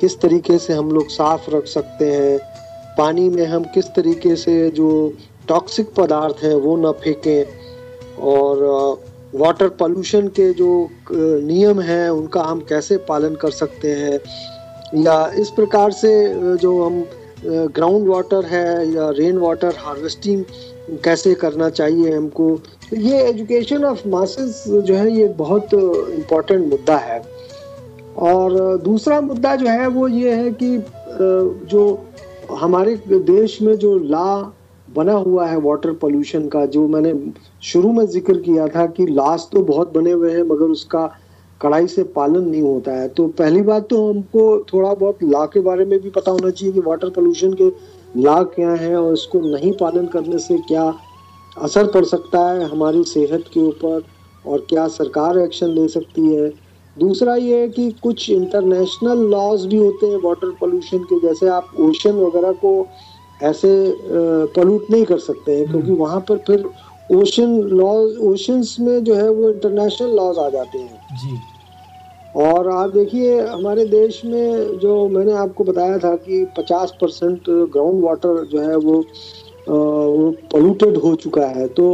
किस तरीके से हम लोग साफ़ रख सकते हैं? पानी में हम किस तरीके से जो टॉक्सिक पदार्थ हैं वो ना फेंकें? और वाटर पोल्यूशन के जो नियम हैं उनका हम कैसे पालन कर सकते हैं? या इस प्रकार से जो हम ग्राउंड वाटर है या रेन वाटर हार्वेस्टिंग कैसे करना चाहिए हमको? तो ये एजुकेशन ऑफ़ मासेस जो है, ये बहुत इम्पोर्टेंट मुद्दा है। और दूसरा मुद्दा जो है, वो ये है कि जो हमारे देश में जो ला बना हुआ है वाटर पोल्यूशन का, जो मैंने शुरू में ज़िक्र किया था कि लाश तो बहुत बने हुए हैं, मगर उसका कड़ाई से पालन नहीं होता है। तो पहली बात तो हमको थोड़ा बहुत ला के बारे में भी पता होना चाहिए कि वाटर पोल्यूशन के ला क्या है और इसको नहीं पालन करने से क्या असर पड़ सकता है हमारी सेहत के ऊपर और क्या सरकार एक्शन ले सकती है? दूसरा ये है कि कुछ इंटरनेशनल लॉज भी होते हैं वाटर पोल्यूशन के जैसे आप ओशन वगैरह को ऐसे पोल्यूट नहीं कर सकते हैं क्योंकि हम्म। वहाँ पर फिर ओशन लॉज ओशंस में जो है वो इंटरनेशनल लॉज आ जाते हैं। जी। और आप देखिए, हमारे देश में जो मैंने आपको बताया था कि 50 परसेंट ग्राउंड वाटर जो है वो वो पोल्यूटेड हो चुका है तो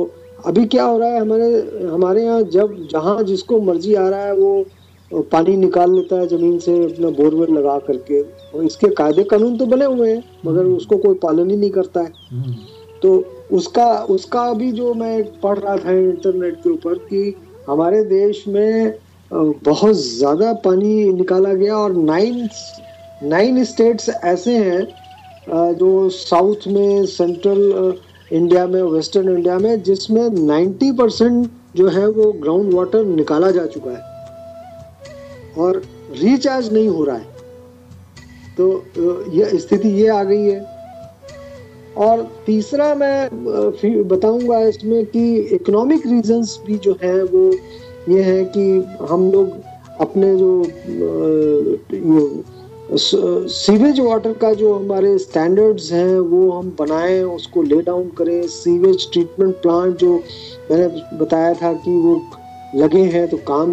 अभी क्या हो रहा है, हमारे हमारे यहाँ जब, जहाँ जिसको मर्ज़ी आ रहा है, वो पानी निकाल लेता है ज़मीन से अपना बोरवेल लगा करके और इसके कायदे कानून तो बने हुए हैं, मगर उसको कोई पालन ही नहीं करता है। तो उसका उसका भी जो मैं पढ़ रहा था इंटरनेट के ऊपर कि हमारे देश में बहुत ज़्यादा पानी निकाला गया और नाइन नाइन स्टेट्स ऐसे हैं जो साउथ में सेंट्रल इंडिया में वेस्टर्न इंडिया में, जिसमें 90 परसेंट जो है वो ग्राउंड वाटर निकाला जा चुका है। और रिचार्ज नहीं हो रहा है। तो ये स्थिति ये आ गई है। और तीसरा मैं बताऊँगा इसमें कि इकोनॉमिक रीजंस भी जो है वो ये है कि हम लोग अपने जो सीवेज वाटर का जो हमारे स्टैंडर्ड्स हैं, वो हम बनाएँ, उसको ले डाउन करें। सीवेज ट्रीटमेंट प्लांट जो मैंने बताया था कि वो लगे हैं तो काम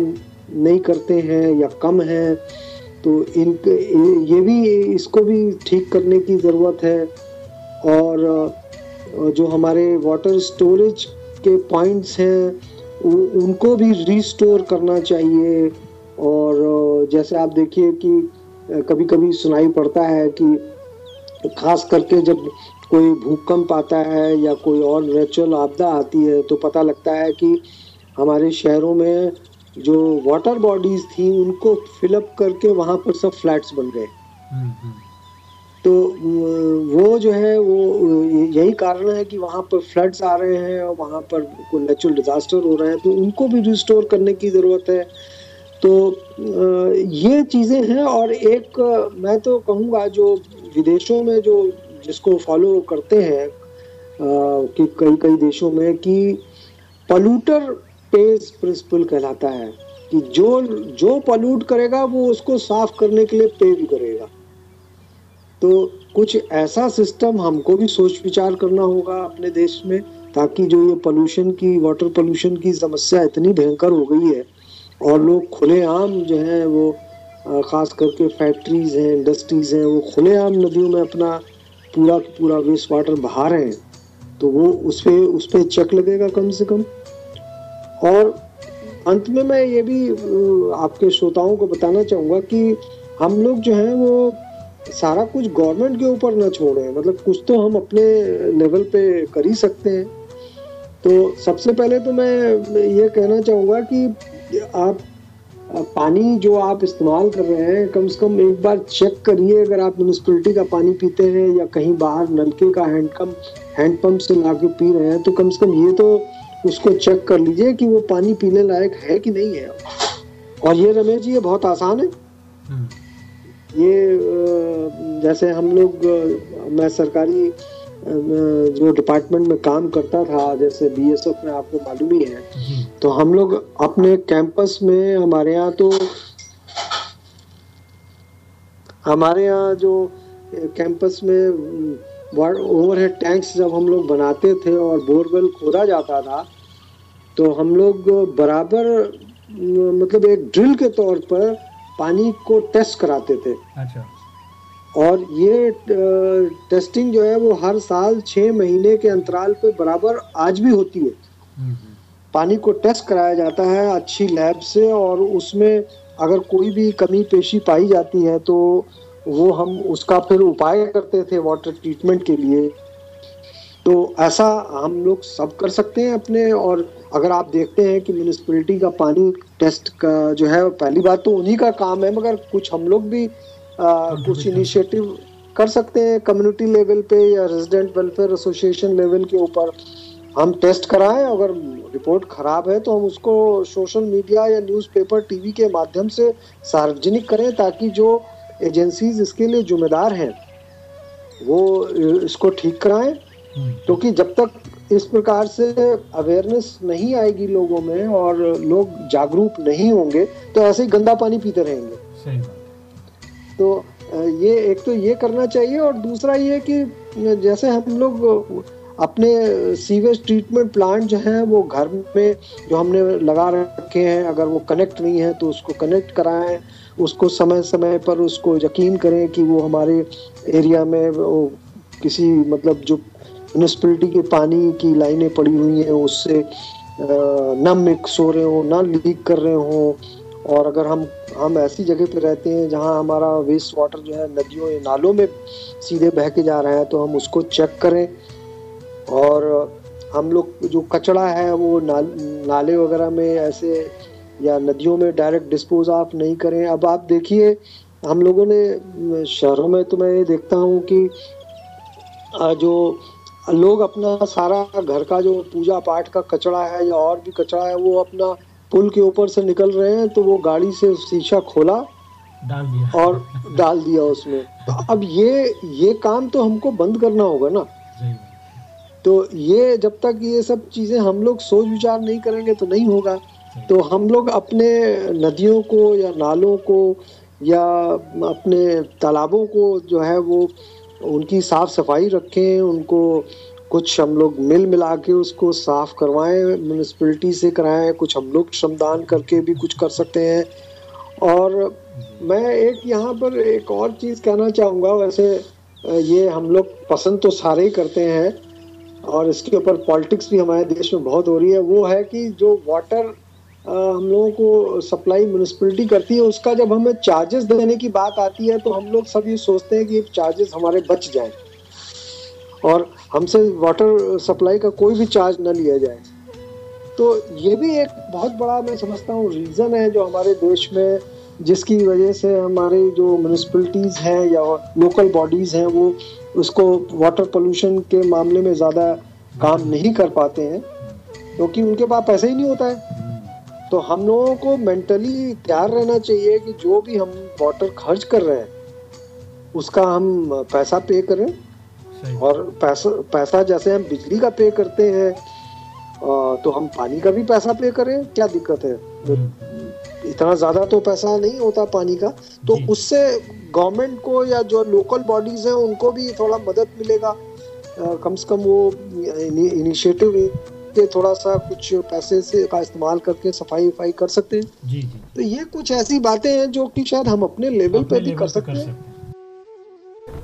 नहीं करते हैं या कम हैं तो इन ये भी, इसको भी ठीक करने की ज़रूरत है। और जो हमारे वाटर स्टोरेज के पॉइंट्स हैं उनको भी रिस्टोर करना चाहिए और जैसे आप देखिए कि कभी कभी सुनाई पड़ता है कि खास करके जब कोई भूकंप आता है या कोई और नेचुरल आपदा आती है तो पता लगता है कि हमारे शहरों में जो वाटर बॉडीज थी उनको फिलअप करके वहाँ पर सब फ्लैट्स बन गए हम्म, हम्म। तो वो जो है, वो यही कारण है कि वहाँ पर फ्लड्स आ रहे हैं और वहाँ पर कोई नेचुरल डिजास्टर हो रहे हैं तो उनको भी रिस्टोर करने की ज़रूरत है। तो ये चीज़ें हैं और एक, मैं तो कहूँगा जो विदेशों में जो, जिसको फॉलो करते हैं कि कई कई देशों में कि पॉल्यूटर पेज प्रिंसिपल कहलाता है, कि जो जो पॉल्यूट करेगा वो उसको साफ़ करने के लिए पे भी करेगा। तो कुछ ऐसा सिस्टम हमको भी सोच विचार करना होगा अपने देश में, ताकि जो ये पोल्यूशन की वाटर पोल्यूशन की समस्या इतनी भयंकर हो गई है, और लोग खुलेआम जो है वो ख़ास करके फैक्ट्रीज हैं इंडस्ट्रीज़ हैं, वो खुलेआम नदियों में अपना पूरा पूरा वेस्ट वाटर बहा रहे हैं तो वो उस पर उस पर चेक लगेगा कम से कम। और अंत में मैं ये भी आपके श्रोताओं को बताना चाहूँगा कि हम लोग जो हैं वो सारा कुछ गवर्नमेंट के ऊपर ना छोड़े। मतलब कुछ तो हम अपने लेवल पे कर ही सकते हैं। तो सबसे पहले तो मैं ये कहना चाहूँगा कि आप, पानी जो आप इस्तेमाल कर रहे हैं, कम से कम एक बार चेक करिए अगर आप म्यूनसिपलिटी का पानी पीते हैं या कहीं बाहर नलके का हैंडकम हैंडपम्प से ला के पी रहे हैं तो कम से कम ये तो उसको चेक कर लीजिए कि वो पानी पीने लायक है कि नहीं है। और ये रमेश जी, ये बहुत आसान है। हम्म। ये जैसे हम लोग मैं सरकारी जो डिपार्टमेंट में काम करता था जैसे बीएसएफ में आपको मालूम ही है तो हम लोग अपने कैंपस में हमारे यहाँ तो हमारे यहाँ जो कैंपस में ओवरहेड टैंक्स जब हम लोग बनाते थे और बोरवेल खोदा जाता था तो हम लोग बराबर मतलब एक ड्रिल के तौर पर पानी को टेस्ट कराते थे। अच्छा। और ये टेस्टिंग जो है वो हर साल छह महीने के अंतराल पे बराबर आज भी होती है। हम्म। पानी को टेस्ट कराया जाता है अच्छी लैब से और उसमें अगर कोई भी कमी पेशी पाई जाती है तो वो हम उसका फिर उपाय करते थे वाटर ट्रीटमेंट के लिए। तो ऐसा हम लोग सब कर सकते हैं अपने और अगर आप देखते हैं कि म्यूनिसपैलिटी का पानी टेस्ट का जो है पहली बात तो उन्हीं का काम है मगर कुछ हम लोग भी आ, कुछ इनिशिएटिव कर सकते हैं कम्युनिटी लेवल पे या रेजिडेंट वेलफेयर एसोसिएशन लेवल के ऊपर। हम टेस्ट कराएँ अगर रिपोर्ट खराब है तो हम उसको सोशल मीडिया या न्यूज़पेपर टीवी के माध्यम से सार्वजनिक करें ताकि जो एजेंसीज इसके लिए जिम्मेदार हैं वो इसको ठीक कराएँ। हम्म। क्योंकि जब तक इस प्रकार से अवेयरनेस नहीं आएगी लोगों में और लोग जागरूक नहीं होंगे तो ऐसे ही गंदा पानी पीते रहेंगे। तो ये एक तो ये करना चाहिए और दूसरा ये कि जैसे हम लोग अपने सीवेज ट्रीटमेंट प्लांट जो हैं वो घर में जो हमने लगा रखे हैं अगर वो कनेक्ट नहीं है तो उसको कनेक्ट कराएँ उसको समय समय पर उसको यकीन करें कि वो हमारे एरिया में वो किसी मतलब जो म्यूनसिपलिटी के पानी की लाइनें पड़ी हुई हैं उससे न मिक्स हो रहे हो ना लीक कर रहे हो। और अगर हम हम ऐसी जगह पे रहते हैं जहाँ हमारा वेस्ट वाटर जो है नदियों या नालों में सीधे बह के जा रहा है तो हम उसको चेक करें। और हम लोग जो कचड़ा है वो नाल, नाले वगैरह में ऐसे या नदियों में डायरेक्ट डिस्पोज ऑफ़ नहीं करें। अब आप देखिए हम लोगों ने शहरों में तो मैं ये देखता हूँ कि जो लोग अपना सारा घर का जो पूजा पाठ का कचरा है या और भी कचरा है वो अपना पुल के ऊपर से निकल रहे हैं तो वो गाड़ी से शीशा खोला डाल दिया। और डाल दिया उसमें। तो अब ये ये काम तो हमको बंद करना होगा ना। तो ये जब तक ये सब चीज़ें हम लोग सोच विचार नहीं करेंगे तो नहीं होगा। तो हम लोग अपने नदियों को या नालों को या अपने तालाबों को जो है वो उनकी साफ़ सफ़ाई रखें, उनको कुछ हम लोग मिल मिला के उसको साफ़ करवाएँ म्यूनसिपलिटी से कराएँ, कुछ हम लोग श्रमदान करके भी कुछ कर सकते हैं। और मैं एक यहाँ पर एक और चीज़ कहना चाहूँगा, वैसे ये हम लोग पसंद तो सारे ही करते हैं, और इसके ऊपर पॉलिटिक्स भी हमारे देश में बहुत हो रही है। वो है कि जो वाटर हम लोगों को सप्लाई म्यूनसिपलिटी करती है। उसका जब हमें चार्जेस देने की बात आती है तो हम लोग सब ये सोचते हैं कि चार्जेस हमारे बच जाए। और हमसे वाटर सप्लाई का कोई भी चार्ज ना लिया जाए। तो ये भी एक बहुत बड़ा मैं समझता हूँ रीज़न है जो हमारे देश में, जिसकी वजह से हमारे जो म्यूनसिपलिटीज़ हैं या लोकल बॉडीज़ हैं, वो उसको वाटर पोल्यूशन के मामले में ज़्यादा काम नहीं कर पाते हैं। क्योंकि तो उनके पास पैसा ही नहीं होता है। तो हम लोगों को मेंटली तैयार रहना चाहिए कि जो भी हम वाटर खर्च कर रहे हैं उसका हम पैसा पे करें। और पैसा पैसा जैसे हम बिजली का पे करते हैं तो हम पानी का भी पैसा पे करें क्या दिक्कत है? हम्म। इतना ज़्यादा तो पैसा नहीं होता पानी का। तो उससे गवर्नमेंट को या जो लोकल बॉडीज हैं उनको भी थोड़ा मदद मिलेगा। कम से कम वो इनिशिएटिव के थोड़ा सा कुछ पैसे से का इस्तेमाल करके सफ़ाई वफाई कर सकते हैं। जी जी। तो ये कुछ ऐसी बातें हैं जो कि शायद हम अपने लेवल पे भी कर सकते हैं।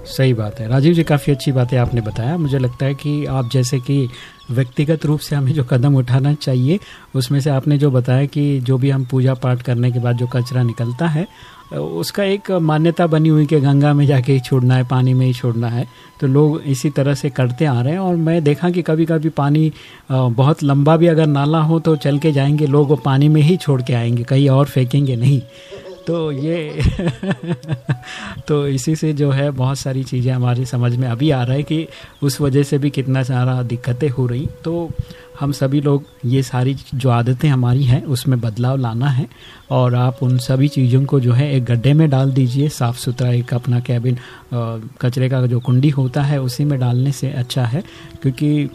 सही बात है। राजीव जी, काफ़ी अच्छी बातें आपने बताया। मुझे लगता है कि आप जैसे कि व्यक्तिगत रूप से हमें जो कदम उठाना चाहिए, उसमें से आपने जो बताया कि जो भी हम पूजा पाठ करने के बाद जो कचरा निकलता है, उसका एक मान्यता बनी हुई कि गंगा में जाके ही छोड़ना है, पानी में ही छोड़ना है। तो लोग इसी तरह से करते आ रहे हैं और मैं देखा कि कभी कभी पानी बहुत लंबा भी अगर नाला हो तो चल के जाएँगे, लोग वो पानी में ही छोड़ के आएँगे, कहीं और फेंकेंगे नहीं। तो ये तो इसी से जो है बहुत सारी चीज़ें हमारी समझ में अभी आ रहा है कि उस वजह से भी कितना सारा दिक्कतें हो रही। तो हम सभी लोग ये सारी जो आदतें हमारी हैं, उसमें बदलाव लाना है और आप उन सभी चीज़ों को जो है एक गड्ढे में डाल दीजिए, साफ़ सुथरा एक अपना कैबिन कचरे का जो कुंडी होता है उसी में डालने से अच्छा है। क्योंकि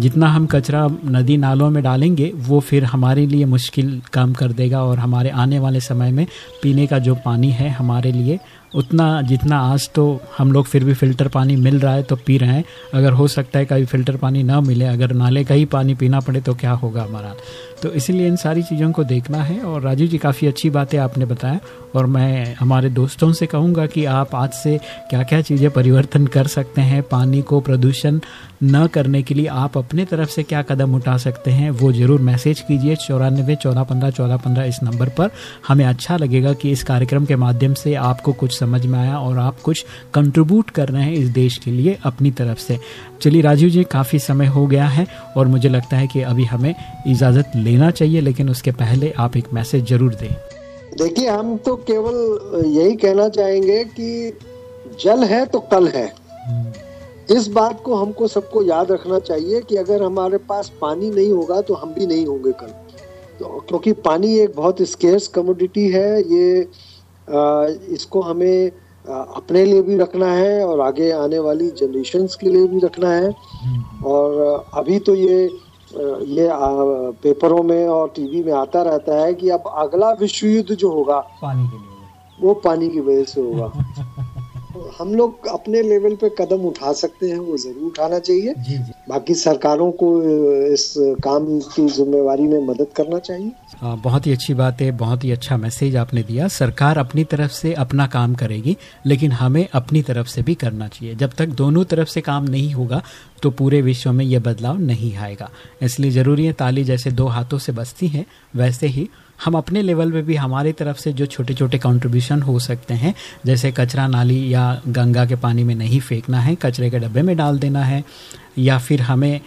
जितना हम कचरा नदी नालों में डालेंगे, वो फिर हमारे लिए मुश्किल काम कर देगा और हमारे आने वाले समय में पीने का जो पानी है हमारे लिए, उतना जितना आज तो हम लोग फिर भी फ़िल्टर पानी मिल रहा है तो पी रहे हैं। अगर हो सकता है कभी फ़िल्टर पानी ना मिले, अगर नाले का ही पानी पीना पड़े तो क्या होगा हमारा? तो इसीलिए इन सारी चीज़ों को देखना है और राजीव जी काफ़ी अच्छी बातें आपने बताया और मैं हमारे दोस्तों से कहूँगा कि आप आज से क्या क्या चीज़ें परिवर्तन कर सकते हैं, पानी को प्रदूषण न करने के लिए आप अपने तरफ़ से क्या कदम उठा सकते हैं वो ज़रूर मैसेज कीजिए चौरानबे चौदह पंद्रह चौदह पंद्रह इस नंबर पर। हमें अच्छा लगेगा कि इस कार्यक्रम के माध्यम से आपको कुछ समझ में आया और आप कुछ कंट्रीब्यूट कर रहे हैं इस देश के लिए अपनी तरफ़ से। चलिए राजीव जी काफ़ी समय हो गया है और मुझे लगता है कि अभी हमें इजाज़त लेना चाहिए लेकिन उसके पहले आप एक मैसेज ज़रूर दें। देखिए हम तो केवल यही कहना चाहेंगे कि जल है तो कल है। हम्म। इस बात को हमको सबको याद रखना चाहिए कि अगर हमारे पास पानी नहीं होगा तो हम भी नहीं होंगे कल। तो क्योंकि पानी एक बहुत स्केर्स कमोडिटी है ये आ, इसको हमें अपने लिए भी रखना है और आगे आने वाली जनरेशन के लिए भी रखना है। और अभी तो ये ये पेपरों में और टीवी में आता रहता है कि अब अगला विश्व युद्ध जो होगा पानी के लिए। वो पानी की वजह से होगा। हम लोग अपने लेवल पे कदम उठा सकते हैं वो ज़रूर उठाना चाहिए। जी जी। बाकी सरकारों को इस काम की जिम्मेवारी में मदद करना चाहिए। आ, बहुत ही अच्छी बात है बहुत ही अच्छा मैसेज आपने दिया। सरकार अपनी तरफ़ से अपना काम करेगी लेकिन हमें अपनी तरफ़ से भी करना चाहिए। जब तक दोनों तरफ़ से काम नहीं होगा तो पूरे विश्व में यह बदलाव नहीं आएगा। इसलिए ज़रूरी है ताली जैसे दो हाथों से बसती है वैसे ही हम अपने लेवल पे भी हमारी तरफ़ से जो छोटे छोटे कंट्रीब्यूशन हो सकते हैं, जैसे कचरा नाली या गंगा के पानी में नहीं फेंकना है, कचरे के डब्बे में डाल देना है, या फिर हमें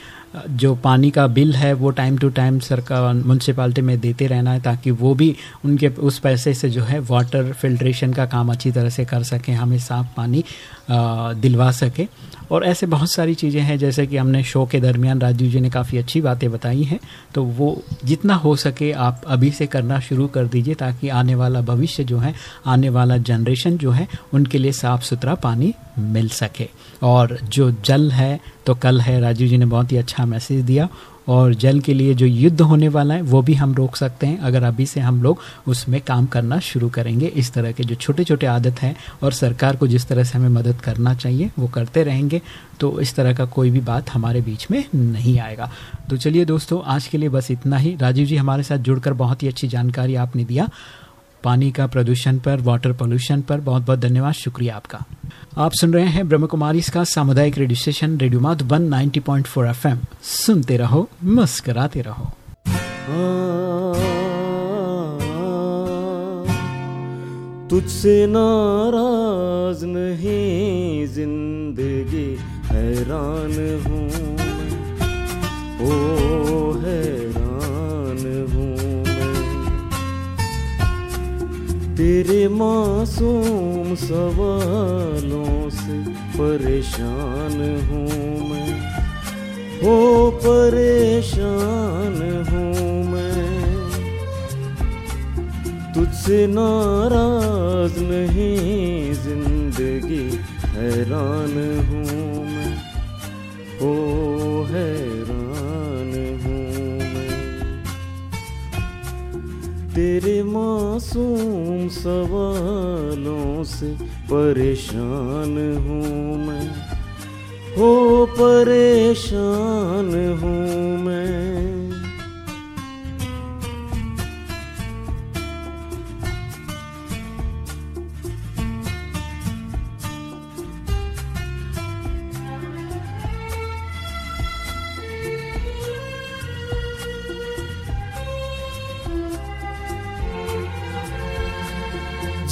जो पानी का बिल है, वो टाइम टू टाइम सरकार म्यूनसिपाल्टी में देते रहना है ताकि वो भी उनके, उस पैसे से जो है वाटर फिल्ट्रेशन का काम अच्छी तरह से कर सकें, हमें साफ़ पानी दिलवा सके। और ऐसे बहुत सारी चीज़ें हैं, जैसे कि हमने शो के दरमियान राजीव जी ने काफ़ी अच्छी बातें बताई हैं। तो वो जितना हो सके आप अभी से करना शुरू कर दीजिए ताकि आने वाला भविष्य जो है, आने वाला जनरेशन जो है, उनके लिए साफ़ सुथरा पानी मिल सके। और जो जल है तो कल है। राजीव जी ने बहुत ही अच्छा मैसेज दिया। और जल के लिए जो युद्ध होने वाला है, वो भी हम रोक सकते हैं। अगर अभी से हम लोग उसमें काम करना शुरू करेंगे, इस तरह के जो छोटे छोटे आदत हैं, और सरकार को जिस तरह से हमें मदद करना चाहिए, वो करते रहेंगे तो इस तरह का कोई भी बात हमारे बीच में नहीं आएगा। तो चलिए दोस्तों, आज के लिए बस इतना ही। राजीव जी हमारे साथ जुड़कर बहुत ही अच्छी जानकारी आपने दिया। पानी का प्रदूषण पर वाटर पोल्यूशन पर बहुत बहुत धन्यवाद, शुक्रिया आपका। आप सुन रहे हैं ब्रह्म कुमारी इसका सामुदायिक radio station radio Madhuban 90.4 FM सुनते रहो, मुस्कराते रहो। तुझसे नाराज़ नहीं, ज़िंदगी हैरान हूँ। ओ हैरान तेरे मासूम सवालों से परेशान हूँ मैं। हो परेशान हूँ मैं। तुझसे नाराज़ नहीं, ज़िंदगी हैरान हूँ मैं। हो हैरान तेरे मासूम सवालों से परेशान हूँ मैं। हो परेशान हूँ मैं।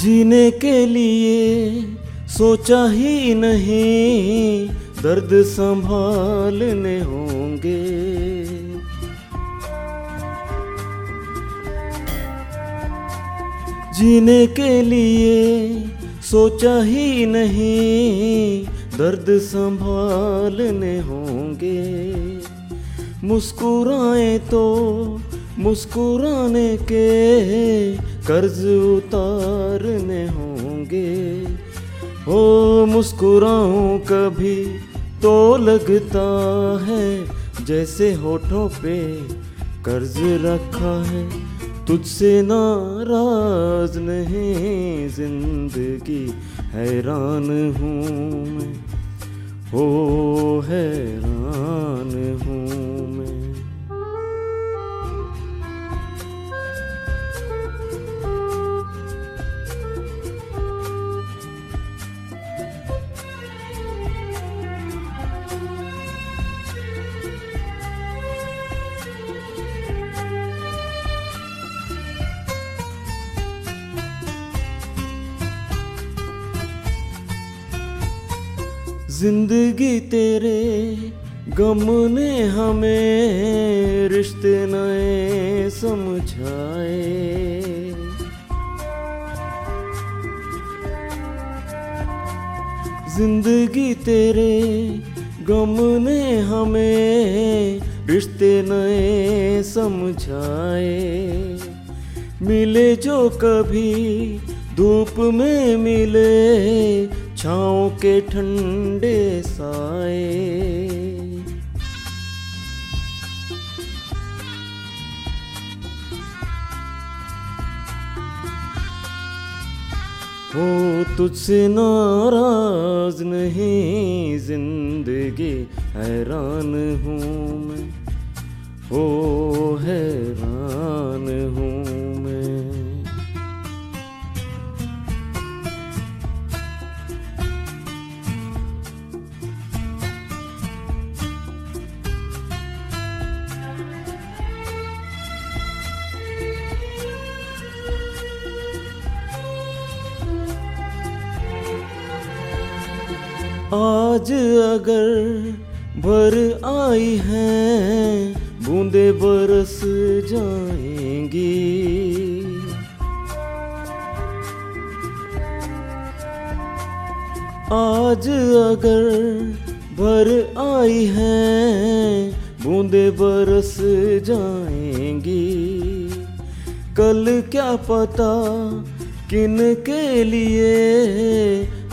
जीने के लिए सोचा ही नहीं, दर्द संभालने होंगे। जीने के लिए सोचा ही नहीं, दर्द संभालने होंगे। मुस्कुराए तो मुस्कुराने के कर्ज उतारने होंगे। हो मुस्कुराऊं कभी तो लगता है, जैसे होठों पे कर्ज रखा है। तुझसे नाराज़ नहीं, ज़िंदगी हैरान हूँ मैं। हो हैरान हूँ। ज़िंदगी तेरे गम ने हमें रिश्ते नए समझाए। ज़िंदगी तेरे गम ने हमें रिश्ते नए समझाए। मिले जो कभी धूप में मिले छाँव के ठंडे साए। हो तुझसे नाराज़ नहीं ज़िंदगी हैरान हूँ मैं। हो हैरान आज अगर भर आई हैं, बूंदे बरस जाएँगी। आज अगर भर आई हैं, बूंदे बरस जाएँगी। कल क्या पता किन के लिए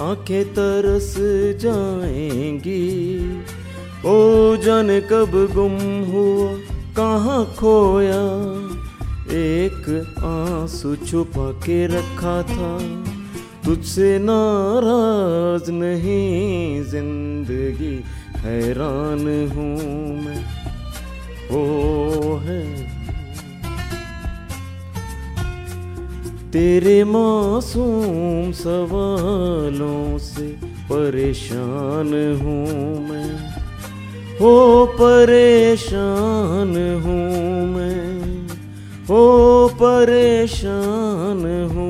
आँखें तरस जाएँगी। ओ जाने, कब गुम हुआ, कहाँ खोया? एक आँसू छुपा के रखा था। तुझसे नाराज़ नहीं, ज़िंदगी हैरान हूँ मैं। ओ है तेरे मासूम सवालों से परेशान हूँ मैं। हो परेशान हूँ मैं। हो परेशान